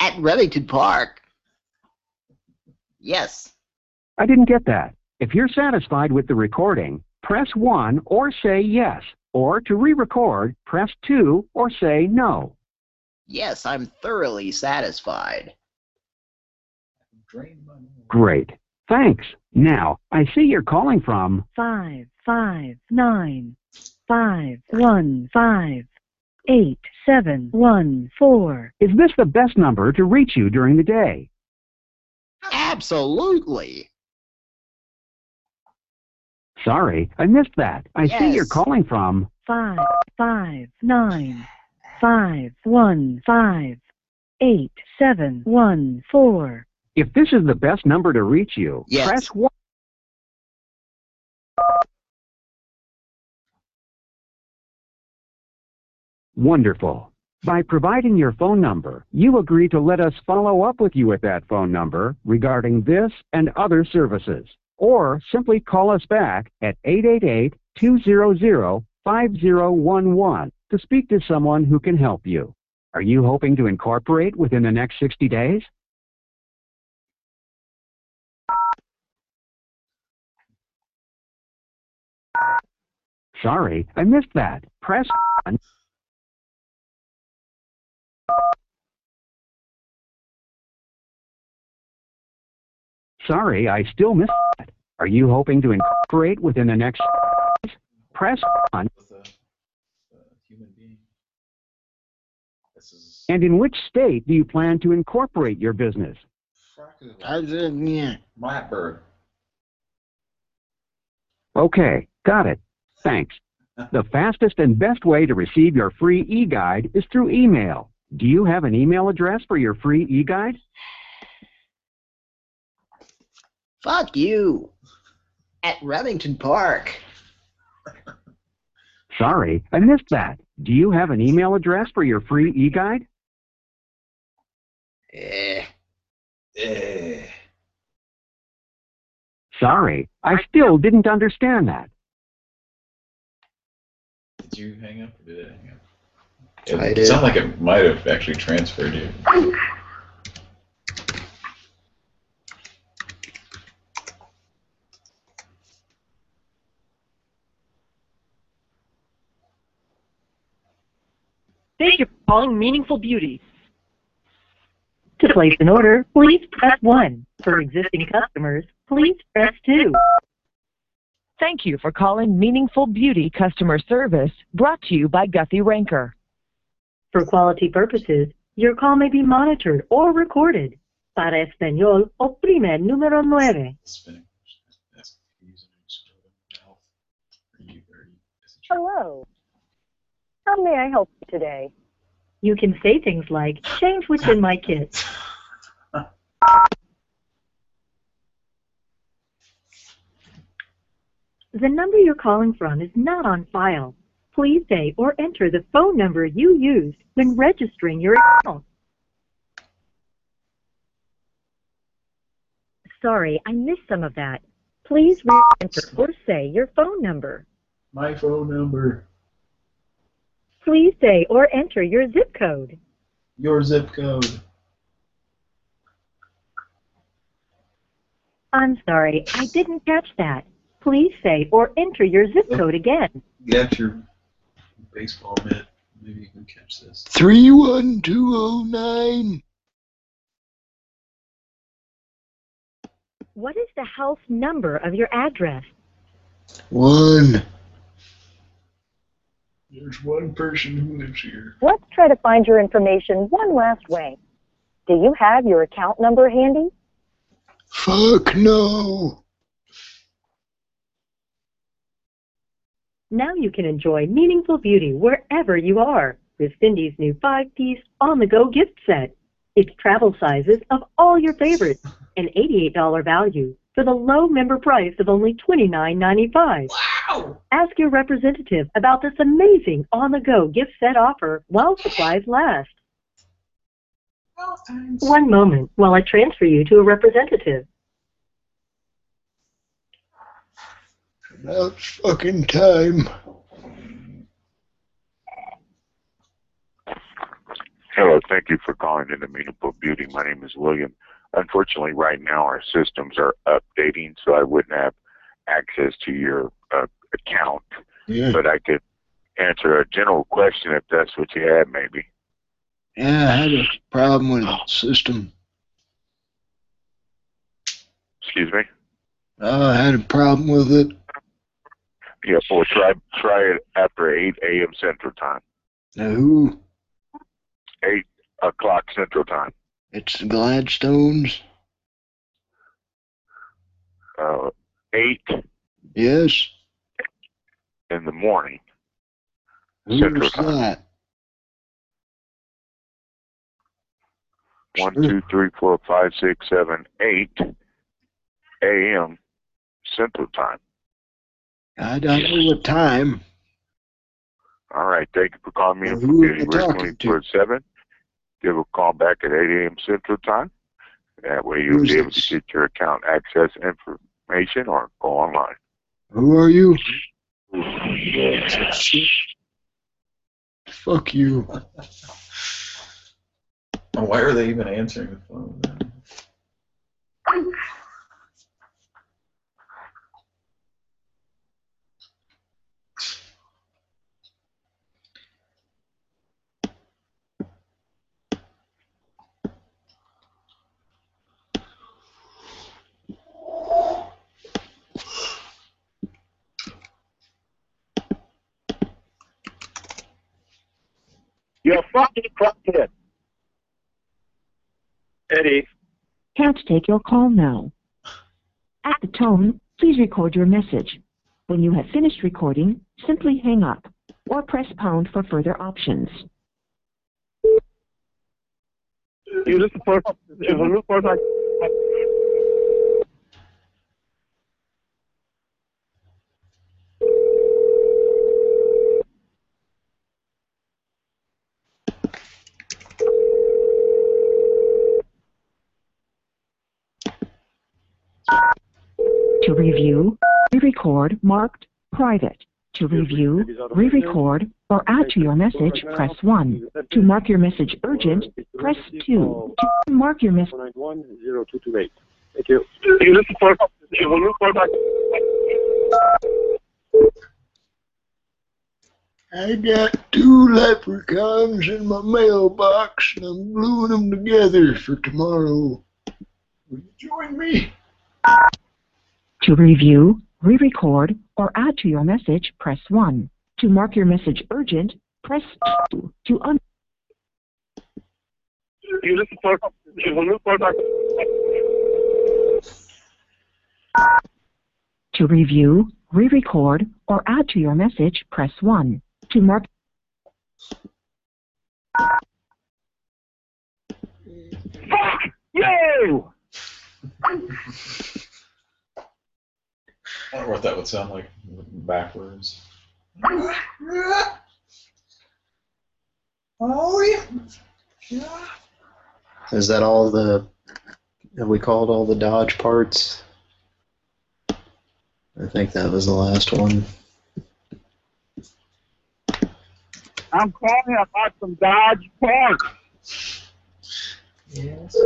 At Remington Park. Yes. I didn't get that. If you're satisfied with the recording, press 1 or say yes. Or to re record, press 2 or say no. Yes, I'm thoroughly satisfied. Great. Thanks. Now, I see you're calling from. Five, five, nine, five, one, five, eight, seven, one, four. Is this the best number to reach you during the day? Absolutely. Sorry, I missed that. I see you're calling from. Five, five, nine, five, one, five, eight, seven, one, four. If this is the best number to reach you, Yes. press 1. Wonderful. By providing your phone number, you agree to let us follow up with you at that phone number regarding this and other services. Or simply call us back at 888-200-5011 to speak to someone who can help you. Are you hoping to incorporate within the next 60 days? Sorry, I missed that. Press 1. Sorry, I still missed that. Are you hoping to incorporate within the next press on And in which state do you plan to incorporate your business? Blackbird. Okay, got it. Thanks. The fastest and best way to receive your free e-guide is through email. Do you have an email address for your free e-guide? Fuck you. At Remington Park. Sorry, I missed that. Do you have an email address for your free e-guide? Eh. Eh. Sorry, I still didn't understand that. Did you hang up or did it hang up? I It did. sounded like it might have actually transferred you. Thank you for calling Meaningful Beauty. To place an order, please press 1. For existing customers, please press 2. Thank you for calling Meaningful Beauty Customer Service, brought to you by Guthy-Renker. For quality purposes, your call may be monitored or recorded. Para español, oprime el número nueve. Hello. How may I help you today? You can say things like, change what's in my kit. <laughs> The number you're calling from is not on file. Please say or enter the phone number you used when registering your account. Sorry, I missed some of that. Please re-enter or say your phone number. My phone number. Please say or enter your zip code. Your zip code. I'm sorry, I didn't catch that. Please say or enter your zip code again. Get your baseball mitt. Maybe you can catch this. 31209. What is the house number of your address? One. There's one person who lives here. Let's try to find your information one last way. Do you have your account number handy? Fuck no. Now you can enjoy meaningful beauty wherever you are with Cindy's new five-piece on-the-go gift set. It's travel sizes of all your favorites, <laughs> an $88 value for the low member price of only $29.95. Wow! Ask your representative about this amazing on-the-go gift set offer while supplies last. One moment while I transfer you to a representative. About fucking time. Hello, thank you for calling into Meaningful Beauty. My name is William. Unfortunately, right now our systems are updating, so I wouldn't have access to your uh, account. Yeah. But I could answer a general question if that's what you had, maybe. Yeah, I had a problem with the system. Excuse me. Oh, I had a problem with it. Yeah, well, try try it after 8 a.m. Central Time. Who? 8 o'clock Central Time. It's the Gladstones. Uh, 8 Yes. in the morning. Who's Central Time. that? One, two, three, four, five, six, seven, eight a.m. Central Time. I don't know what time. All right, thank you for calling me in Well, for who am Beauty I We're talking to? 24 Give a call back at 8 a.m. Central Time. That way you'll Who's be able to get your account access information or go online. Who are you? Fuck you. <laughs> Why are they even answering the phone? You're fucking crackhead. Eddie, Can't take your call now. At the tone, please record your message. When you have finished recording, simply hang up or press pound for further options. Is this the first? Is this the review, re-record marked private. To review, re-record, or add to your message, press 1. To mark your message urgent, press 2. To mark your message... Thank you. Is this the first? Is this the first I? I got two leprechauns in my mailbox and I'm gluing them together for tomorrow. Will you join me? To review, re-record, or add to your message, press 1. To mark your message urgent, press 2. To un... Is this the first? Is this the first I? To review, re-record, or add to your message, press 1. To mark... Fuck you! <laughs> I wonder what that would sound like backwards. Oh, yeah. Is that all the? Have we called all the Dodge parts? I think that was the last one. I'm calling about some Dodge parts. Yes.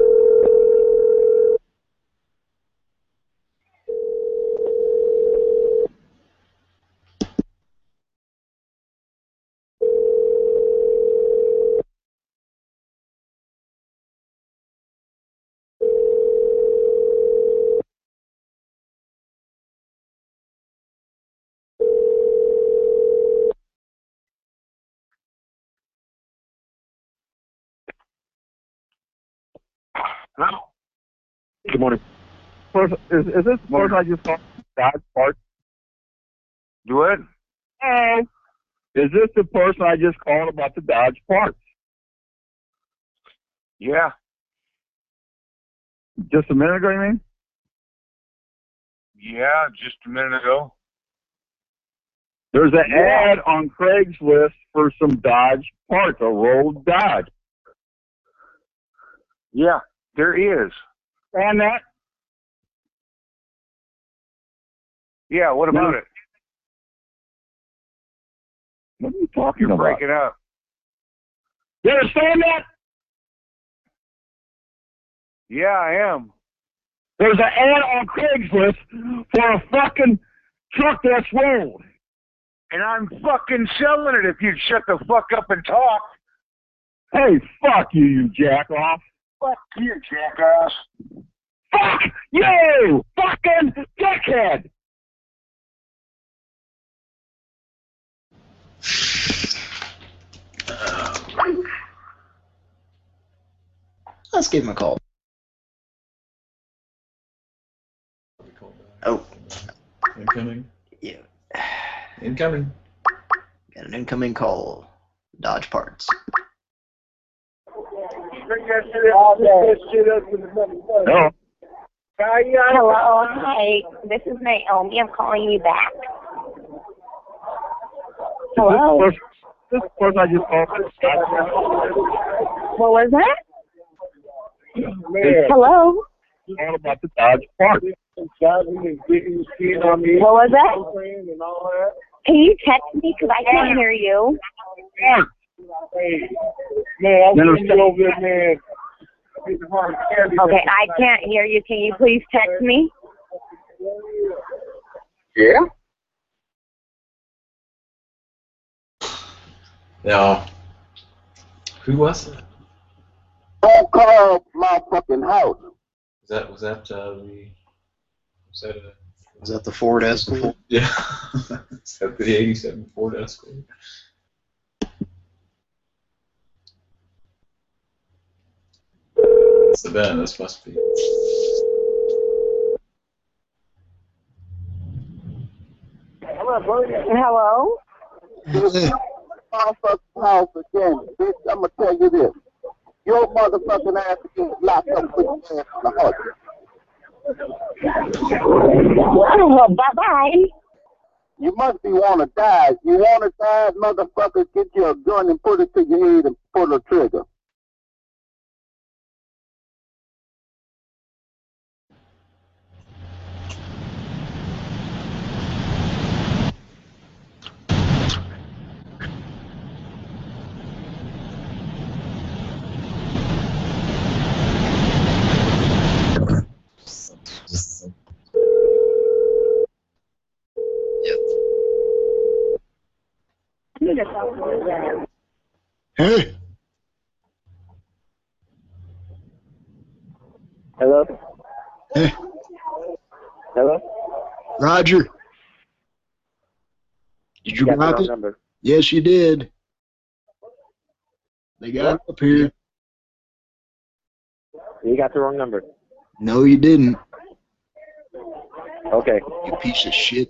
Hello. Good morning. First, is, is this the first I just called Dodge parts? Do it. Hey. Is this the person I just called about the Dodge parts? Yeah. Just a minute ago, you mean? Yeah, just a minute ago. There's an Yeah. ad on Craigslist for some Dodge parts, a rolled Dodge. Yeah, there is. And that? Yeah, what about No. it? What are you talking You're about? breaking up. You understand that? Yeah, I am. There's an ad on Craigslist for a fucking truck that's rolled. And I'm fucking selling it if you'd shut the fuck up and talk. Hey, fuck you, you jack off. Fuck you, jackass. Fuck you, fucking dickhead. Let's give him a call. Oh, Incoming. Yeah. Incoming. got an incoming call. Dodge parts. No. Hello, hi. This is Naomi. I'm calling you back. Hello. This this person I just called. What was that? Man. Hello. All about the Dodge parts. What was that? Can you text me because I can't hear you? Man, I'm still over there, man. Okay, I can't hear you. Can you please text me? Yeah. Now, who was it? Don't call my fucking house. Was that was that uh, the was that a, Was that the Ford Escort? yeah? <laughs> is that the '87 Ford Escort? It's the Ben. This must be. Hello. My house again, bitch. I'm gonna tell you this. Your motherfucking ass is locked up with your ass in the hut. Oh, bye-bye. You must be want to die. You want to die, motherfucker, get you a gun and put it to your head and pull the trigger. Hey, Hello? Hey. Hello? Roger. Did you got the it? number. Yes, you did. They got it up here. You got the wrong number. No, you didn't. Okay. You piece of shit.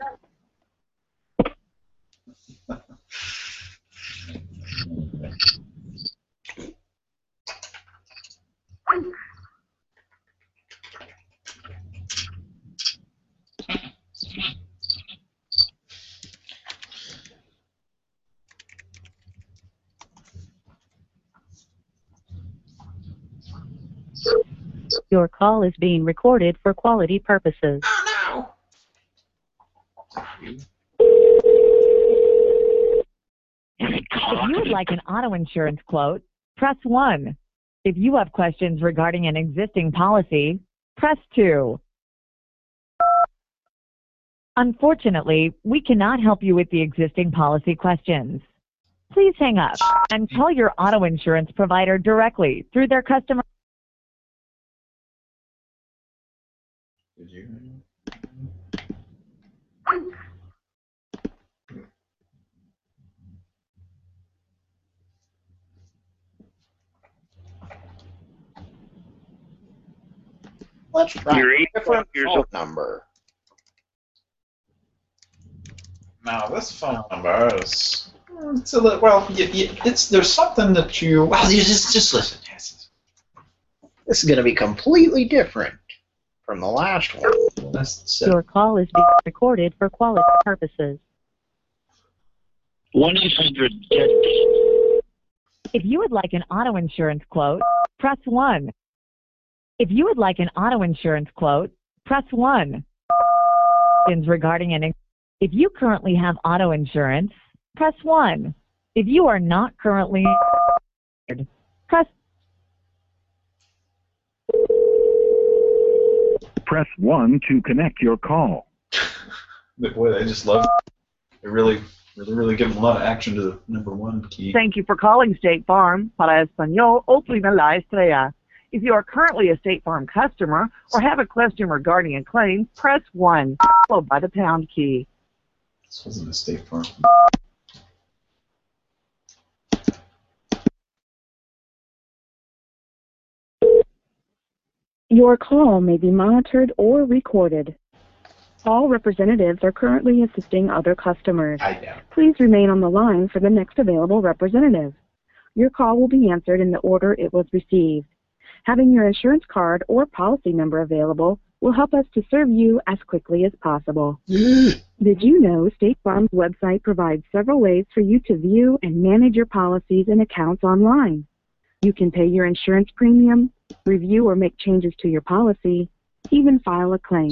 Your call is being recorded for quality purposes. Oh, if you would like an auto insurance quote, press 1. If you have questions regarding an existing policy, press 2. Unfortunately, we cannot help you with the existing policy questions. Please hang up and call your auto insurance provider directly through their customer Did you? Let's try Your a different here's phone number. Now this phone number is hmm, it's a little, well, y y it's there's something that you well, you just just listen. This is going to be completely different from the last one. That's Your call is being recorded for quality purposes. 1 800 If you would like an auto insurance quote, press 1. If you would like an auto insurance quote, press 1. Questions Regarding an if you currently have auto insurance, press 1. If you are not currently press Press 1 to connect your call. Boy, they just love. They really, really, really give a lot of action to the number one key. Thank you for calling State Farm. Para español, oprima la estrella. If you are currently a State Farm customer or have a question regarding a claim, press 1, followed by the pound key. This wasn't a State Farm. Your call may be monitored or recorded. All representatives are currently assisting other customers. I know. Please remain on the line for the next available representative. Your call will be answered in the order it was received. Having your insurance card or policy number available will help us to serve you as quickly as possible. <gasps> Did you know State Farm's website provides several ways for you to view and manage your policies and accounts online? You can pay your insurance premium, review or make changes to your policy, even file a claim.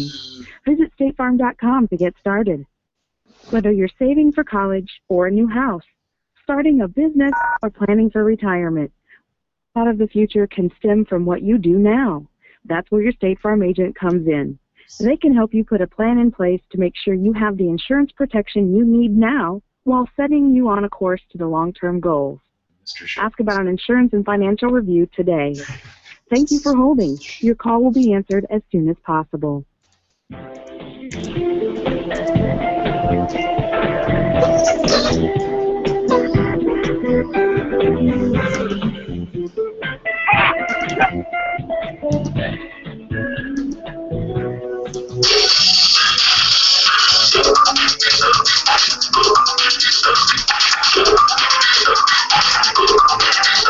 Visit statefarm.com to get started. Whether you're saving for college or a new house, starting a business, or planning for retirement, thought of the future can stem from what you do now. That's where your State Farm agent comes in. They can help you put a plan in place to make sure you have the insurance protection you need now while setting you on a course to the long-term goals. Mr. Ask about an insurance and financial review today. Thank you for holding. Your call will be answered as soon as possible.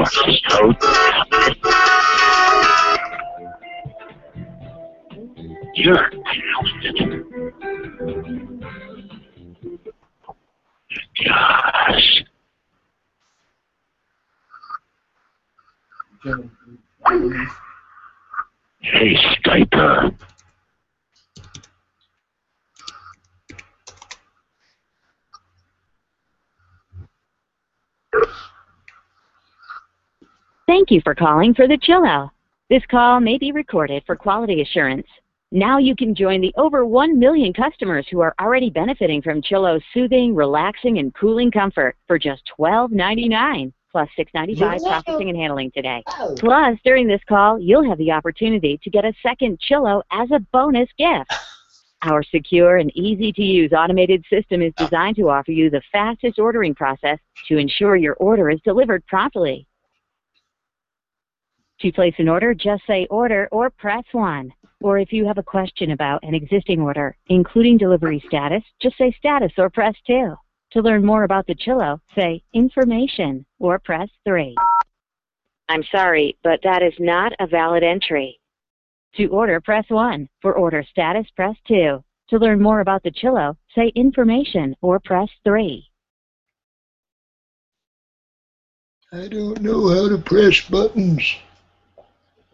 You are so Thank you for calling for the Chill Out. This call may be recorded for quality assurance. Now you can join the over 1 million customers who are already benefiting from Chillow's soothing, relaxing, and cooling comfort for just $12.99 plus $6.95 Yeah. processing and handling today. Plus, during this call, you'll have the opportunity to get a second Chillo as a bonus gift. Our secure and easy to use automated system is designed to offer you the fastest ordering process to ensure your order is delivered promptly. To place an order, just say order or press 1. Or if you have a question about an existing order, including delivery status, just say status or press 2. To learn more about the Chillow, say information or press 3. I'm sorry, but that is not a valid entry. To order, press 1. For order status, press 2. To learn more about the Chillow, say information or press 3. I don't know how to press buttons.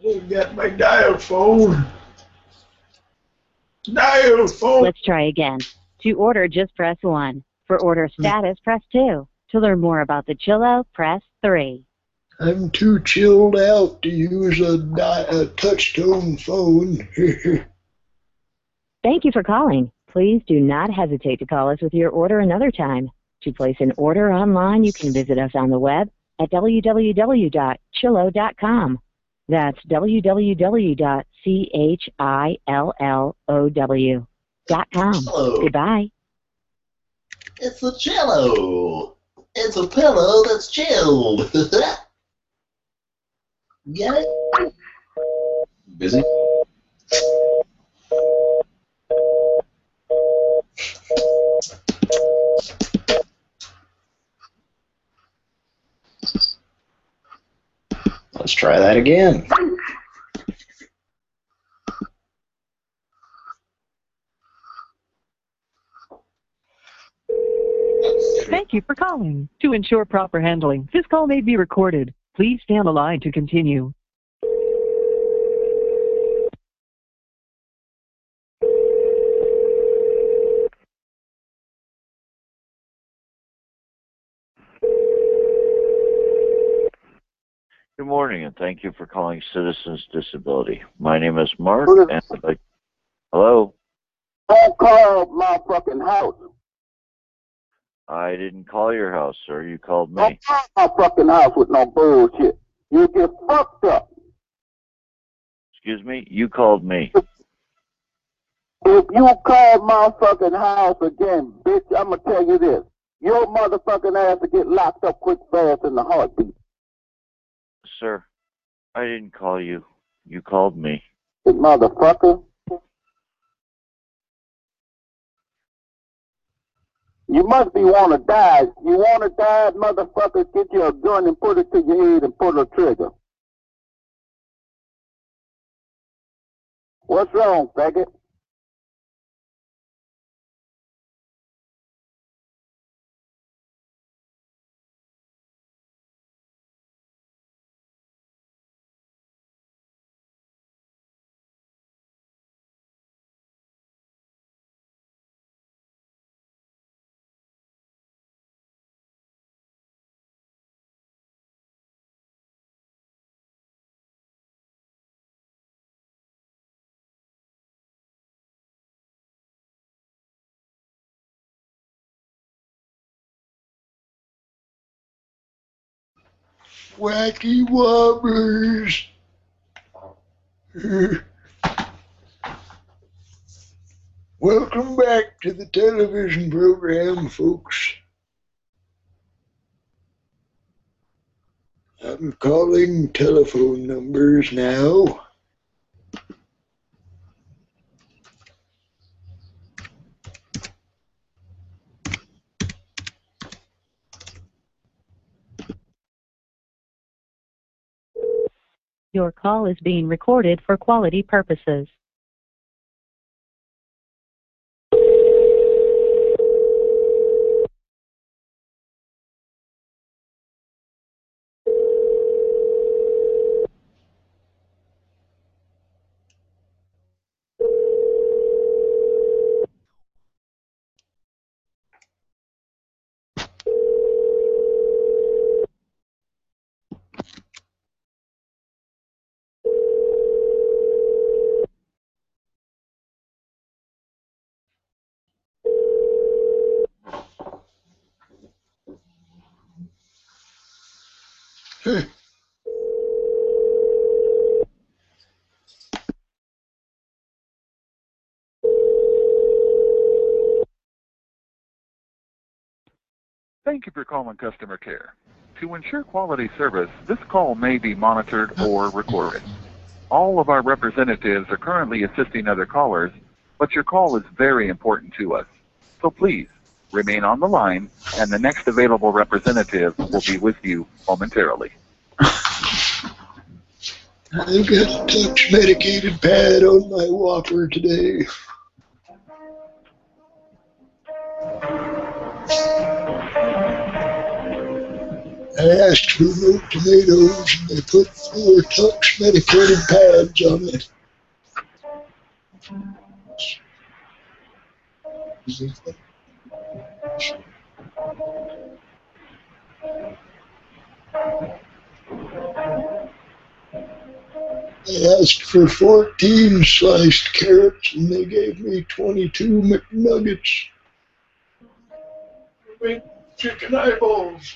I've got my dial phone. Dial phone. Let's try again. To order, just press 1. For order status, press 2. To learn more about the Chillow, press 3. I'm too chilled out to use a, a touch-tone phone. <laughs> Thank you for calling. Please do not hesitate to call us with your order another time. To place an order online, you can visit us on the web at www.chillow.com. That's www.chillow.com. Hello. Goodbye. It's a cello. It's a pillow that's chilled. <laughs> Get it? Busy? Let's try that again. Thank you for calling. To ensure proper handling, this call may be recorded. Please stay on the line to continue. Good morning, and thank you for calling Citizens Disability. My name is Mark, and I'd like... Hello? Don't call my fucking house. I didn't call your house, sir. You called me. Don't call my fucking house with no bullshit. You get fucked up. Excuse me? You called me. If you call my fucking house again, bitch, I'ma tell you this. Your motherfucking ass will get locked up quick fast in the heartbeat. Sir, I didn't call you. You called me. Motherfucker. You must be wanna die. You wanna die, motherfucker, get you a gun and put it to your head and pull the trigger. What's wrong, faggot? wacky wobblers. Welcome back to the television program, folks. I'm calling telephone numbers now. Your call is being recorded for quality purposes. You for calling customer care. To ensure quality service, this call may be monitored or recorded. All of our representatives are currently assisting other callers, but your call is very important to us. So please remain on the line, and the next available representative will be with you momentarily. I've got a Tucks medicated pad on my Whopper today. I asked for no tomatoes and they put four Tucks medicated pads on it. I asked for 14 sliced carrots and they gave me 22 McNuggets. Chicken eyeballs.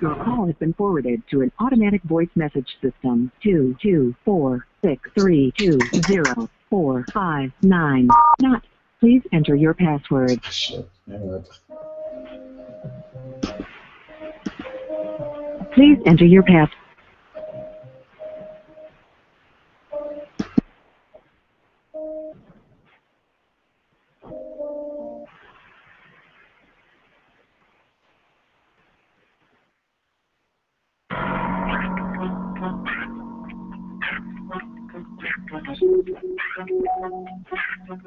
Your call has been forwarded to an automatic voice message system. Two two four six three two zero four five nine. Not. Please enter your password. Please enter your pass. My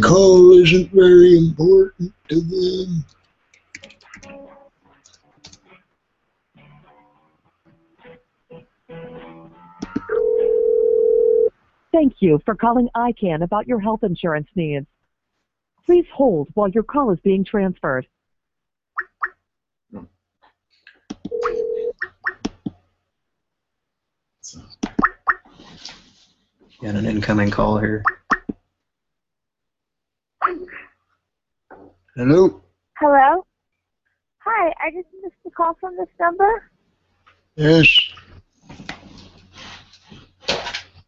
call isn't very you for calling ICANN about your health insurance needs. Please hold while your call is being transferred. Got an incoming call here. Hello? Hello? Hi, I just missed a call from this number. Yes.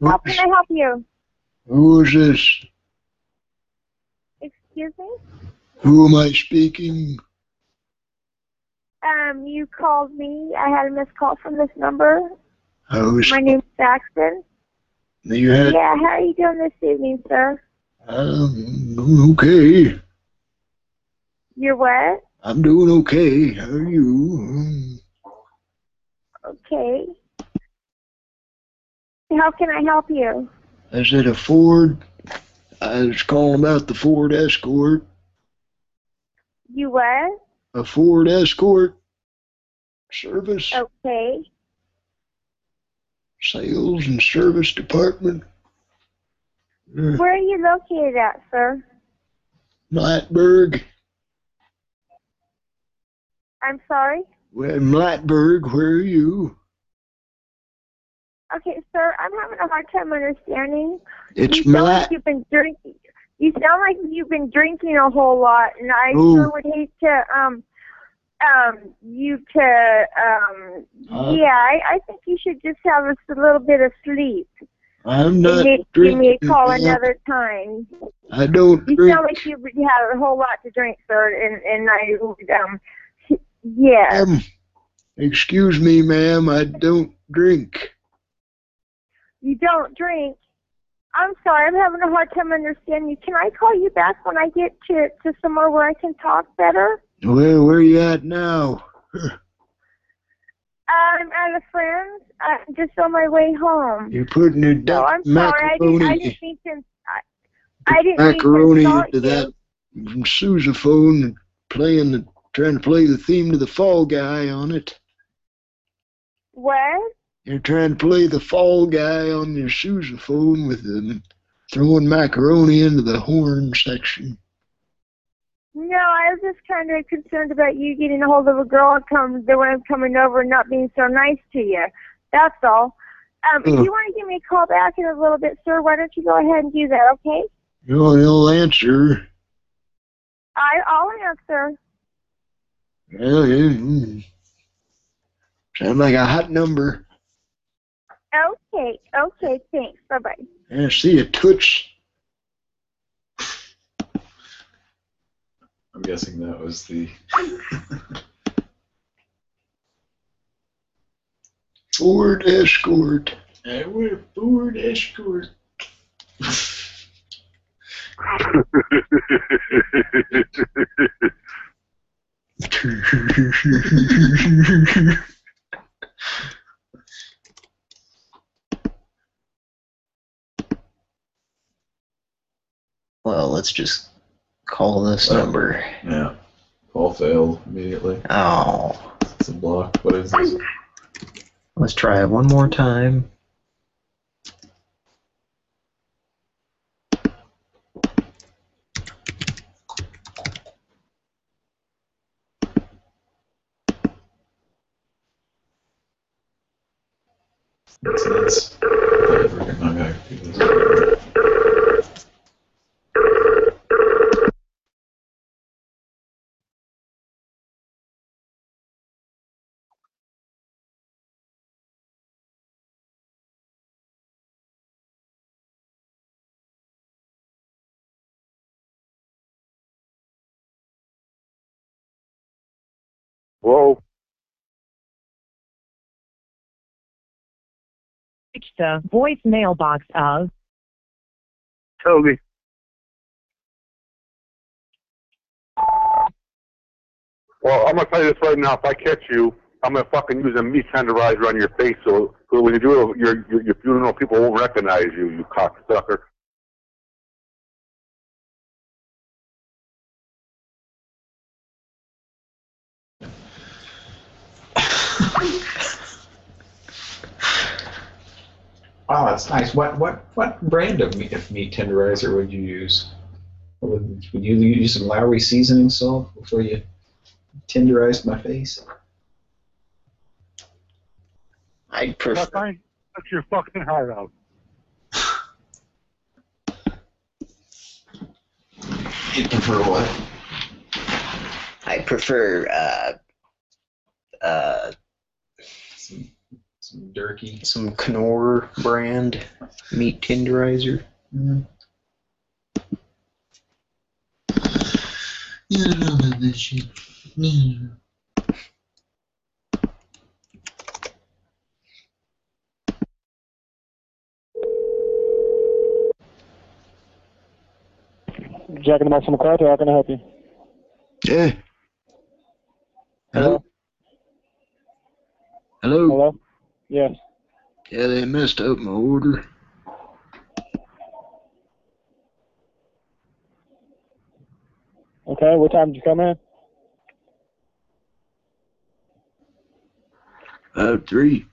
How can I help you? Who is this? Excuse me? Who am I speaking? Um, you called me. I had a missed call from this number. Who's My name's Saxton. you had Yeah, how are you doing this evening, sir? I'm doing okay. You're what? I'm doing okay. How are you? Okay. How can I help you? Is it a Ford? I was calling about the Ford Escort. You what? A Ford Escort service, Okay. sales and service department. Uh, Where are you located at, sir? Blackburg. I'm sorry? Well, Blackburg, where are you? Okay, sir, I'm having a hard time understanding. It's you sound like you've been drinking. You sound like you've been drinking a whole lot, and I Oh. sure would hate to um um you to um Uh. yeah. I, I think you should just have a little bit of sleep. I'm and not may- give me a call another time. I don't You drink. sound like you had a whole lot to drink, sir, and and I would um yeah. Um, excuse me, ma'am. I don't drink. You don't drink. I'm sorry, I'm having a hard time understanding you. Can I call you back when I get to, to somewhere where I can talk better? Where where are you at now? I'm at a friend's. I'm just on my way home. You're putting your duck I'm sorry, I didn't, I macaroni, didn't mean to. I, I didn't mean to macaroni insult you. that sousaphone and playing the, trying to play the theme to the Fall Guy on it. What? You're trying to play the Fall Guy on your sousaphone with them throwing macaroni into the horn section. No, I was just kind of concerned about you getting a hold of a girl and come the one coming over and not being so nice to you. That's all. Um, if you want to give me a call back in a little bit, sir, why don't you go ahead and do that, okay? No, he'll answer. I, I'll answer. Well, yeah, mm. sound like a hot number. Okay, okay, thanks. Bye bye. I see a touch. I'm guessing that was the. <laughs> Ford Escort. I want a Ford Escort. <laughs> <laughs> Well, let's just call this number. Yeah. Call failed immediately. Oh. It's a block. What is this? Let's try it one more time. That's nuts. Whoa. Reach the voicemail box of Toby. Well, I'm gonna tell you this right now. If I catch you, I'm gonna fucking use a meat tenderizer on your face, so, so when you do it, your, your your funeral, people won't recognize you, you cocksucker. Oh, that's nice. What what what brand of meat, of meat tenderizer would you use? Would, would you use some Lawry seasoning salt before you tenderized my face? I prefer. That's your fucking heart out. You prefer what? I prefer uh uh some some Durkee, some Knorr brand meat tenderizer. Mm-hmm. Yeah, I know that this shit. Yeah. Jack in the Box Marshall McCarthy, how can I help you? Yeah. Hello? Hello? Hello? Yes. Yeah, they messed up my order. Okay, what time did you come in? Uh, three.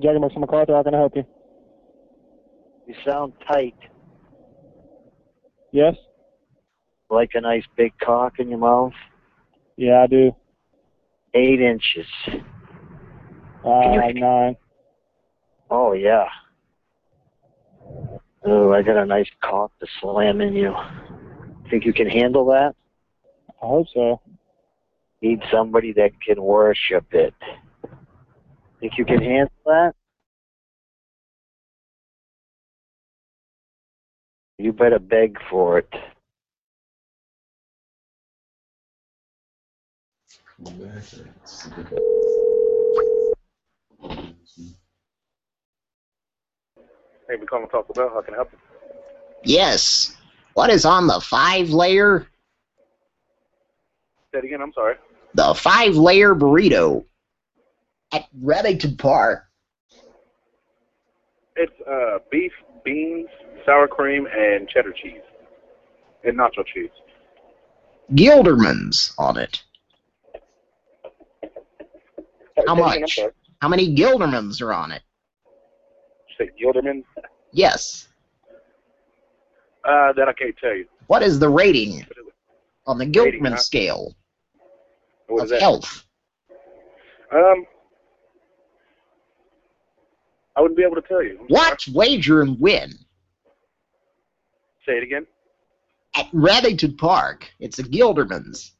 Jack and Marshall McCarthy, how can I help you? You sound tight, Yes? like a nice big cock in your mouth. Yeah, I do. Eight inches. Uh, nine. Oh yeah. Oh, I got a nice cock to slam in you. Think you can handle that? I hope so. Need somebody that can worship it. Think you can handle that? You better beg for it. Hey, we calling Taco Bell. How can I help you? Yes. What is on the five layer? Say it again. I'm sorry. The five layer burrito at Remington Park. It's uh, beef, beans, sour cream, and cheddar cheese, and nacho cheese. Gilderman's on it. How again, much? How many Gildermans are on it? Say Gilderman. Yes. Uh, that I can't tell you. What is the rating on the Rating, Gilderman huh? scale What of is that? health? Um, I wouldn't be able to tell you. I'm sorry. Wager, and win Say it again. at Remington Park. It's the Gildermans.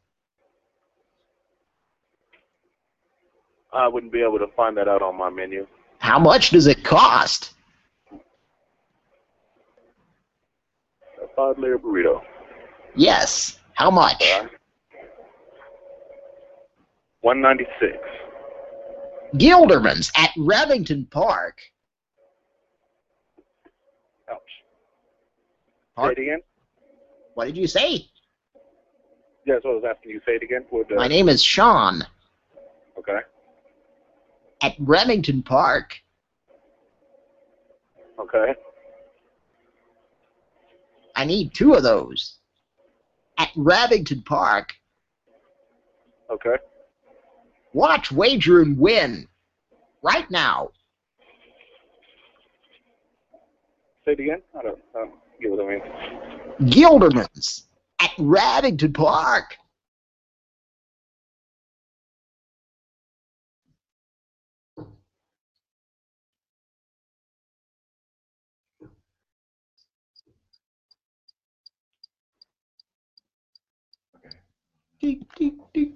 I wouldn't be able to find that out on my menu. How much does it cost? A five-layer burrito. Yes. How much? One ninety-six. Gilderman's at Remington Park. Ouch. Park. Say it again. What did you say? Yeah, what I was asking you. Say it again. Uh, My name is Sean Okay. At Remington Park. Okay. I need two of those at Remington Park. Okay. Watch, wager, and win right now. Say it again. I don't, I don't get what I mean. Gilderman's at Remington Park. Tick, tick, tick.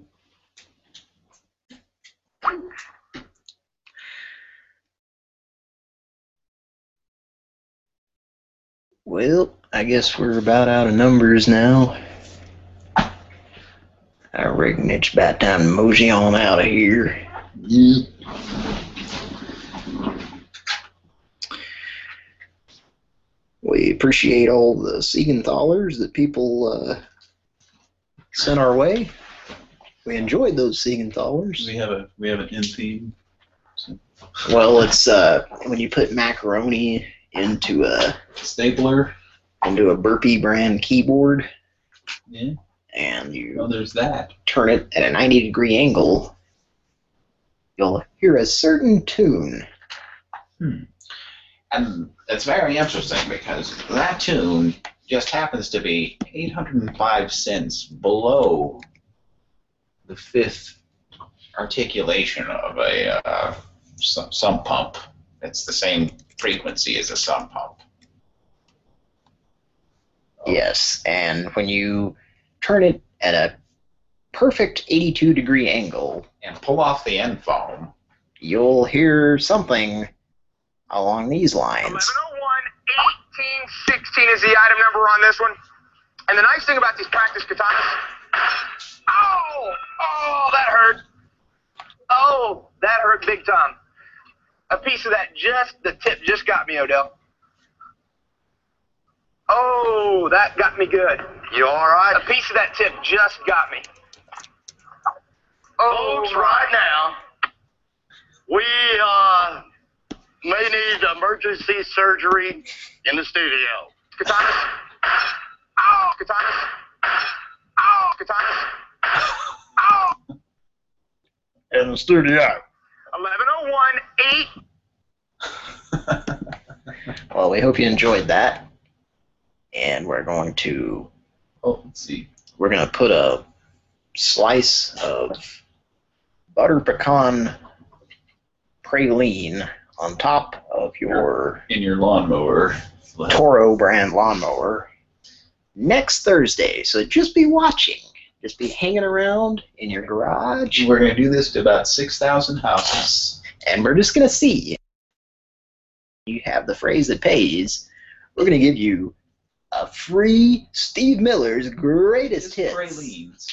Well, I guess we're about out of numbers now. I reckon it's about time to mosey on out of here. Yeah. We appreciate all the Siegenthalers that people uh, sent our way. We enjoyed those Siegenthalers. We have a we have an in theme. Well, it's uh, when you put macaroni into a stapler, into a Burpee brand keyboard, Yeah. and you Well, there's that. turn it at a 90 degree angle, you'll hear a certain tune. And it's very interesting because that tune just happens to be 805 cents below the fifth articulation of a uh, sump pump. It's the same frequency as a sump pump. Yes, and when you turn it at a perfect 82 degree angle and pull off the end foam, you'll hear something along these lines. 1816 is the item number on this one. And the nice thing about these practice katanas. Oh! Oh, that hurt. Oh, that hurt big time. A piece of that just, the tip just got me, Odell. Oh, that got me good. You all right? A piece of that tip just got me. Oh, Folks, right now, we uh, may need emergency surgery in the studio. Katanas. Ow, Katanas. Ow, Katanas. Ow. In the studio. 1101 8. <laughs> Well, we hope you enjoyed that. And we're going to. Oh, let's see. We're going to put a slice of butter pecan praline on top of your in your lawnmower Toro brand lawnmower next Thursday. So just be watching. Just be hanging around in your garage. We're going to do this to about 6,000 houses. And we're just going to see. You have the phrase that pays. We're going to give you a free Steve Miller's greatest hits. Pralines.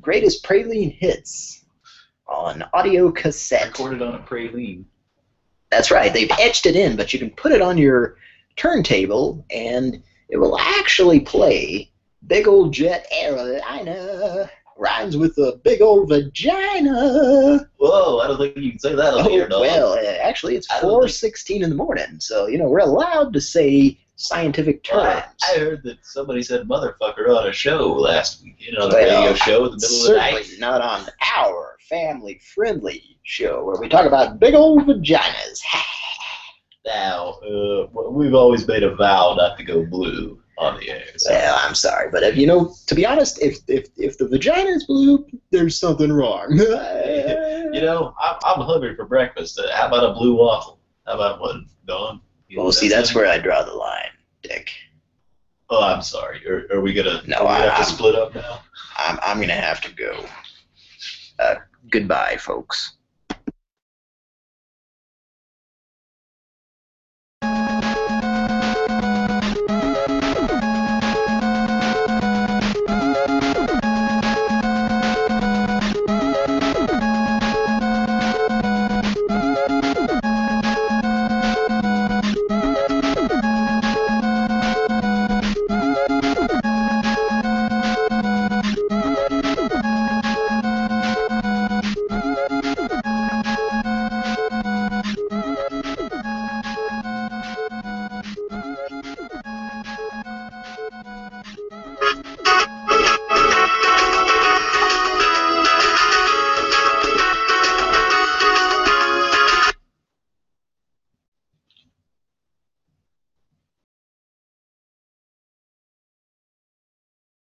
Greatest praline hits on audio cassette. Recorded on a praline. That's right. They've etched it in, but you can put it on your turntable and it will actually play Big Old Jet Airliner. Rhymes with a big old vagina. Whoa, I don't think you can say that on Oh, the air, dog. well, uh, actually, it's I don't think- 4.16 in the morning, so, you know, we're allowed to say scientific Well, terms. I, I heard that somebody said motherfucker on a show last week, you know, on a Well, radio show in the middle of the certainly night. not on our family-friendly show where we talk about big old vaginas. <laughs> Now, uh, we've always made a vow not to go blue on the air. So. Well, I'm sorry, but if you know, to be honest, if if if the vagina is blue, there's something wrong. <laughs> you know, I'm, I'm hungry for breakfast. Uh, how about a blue waffle? How about one, Dawn? You well, see, that's where I draw the line, Dick. Oh, I'm sorry. Are, are we gonna? No, I- have to split up now. I'm I'm gonna have to go. Uh, goodbye, folks.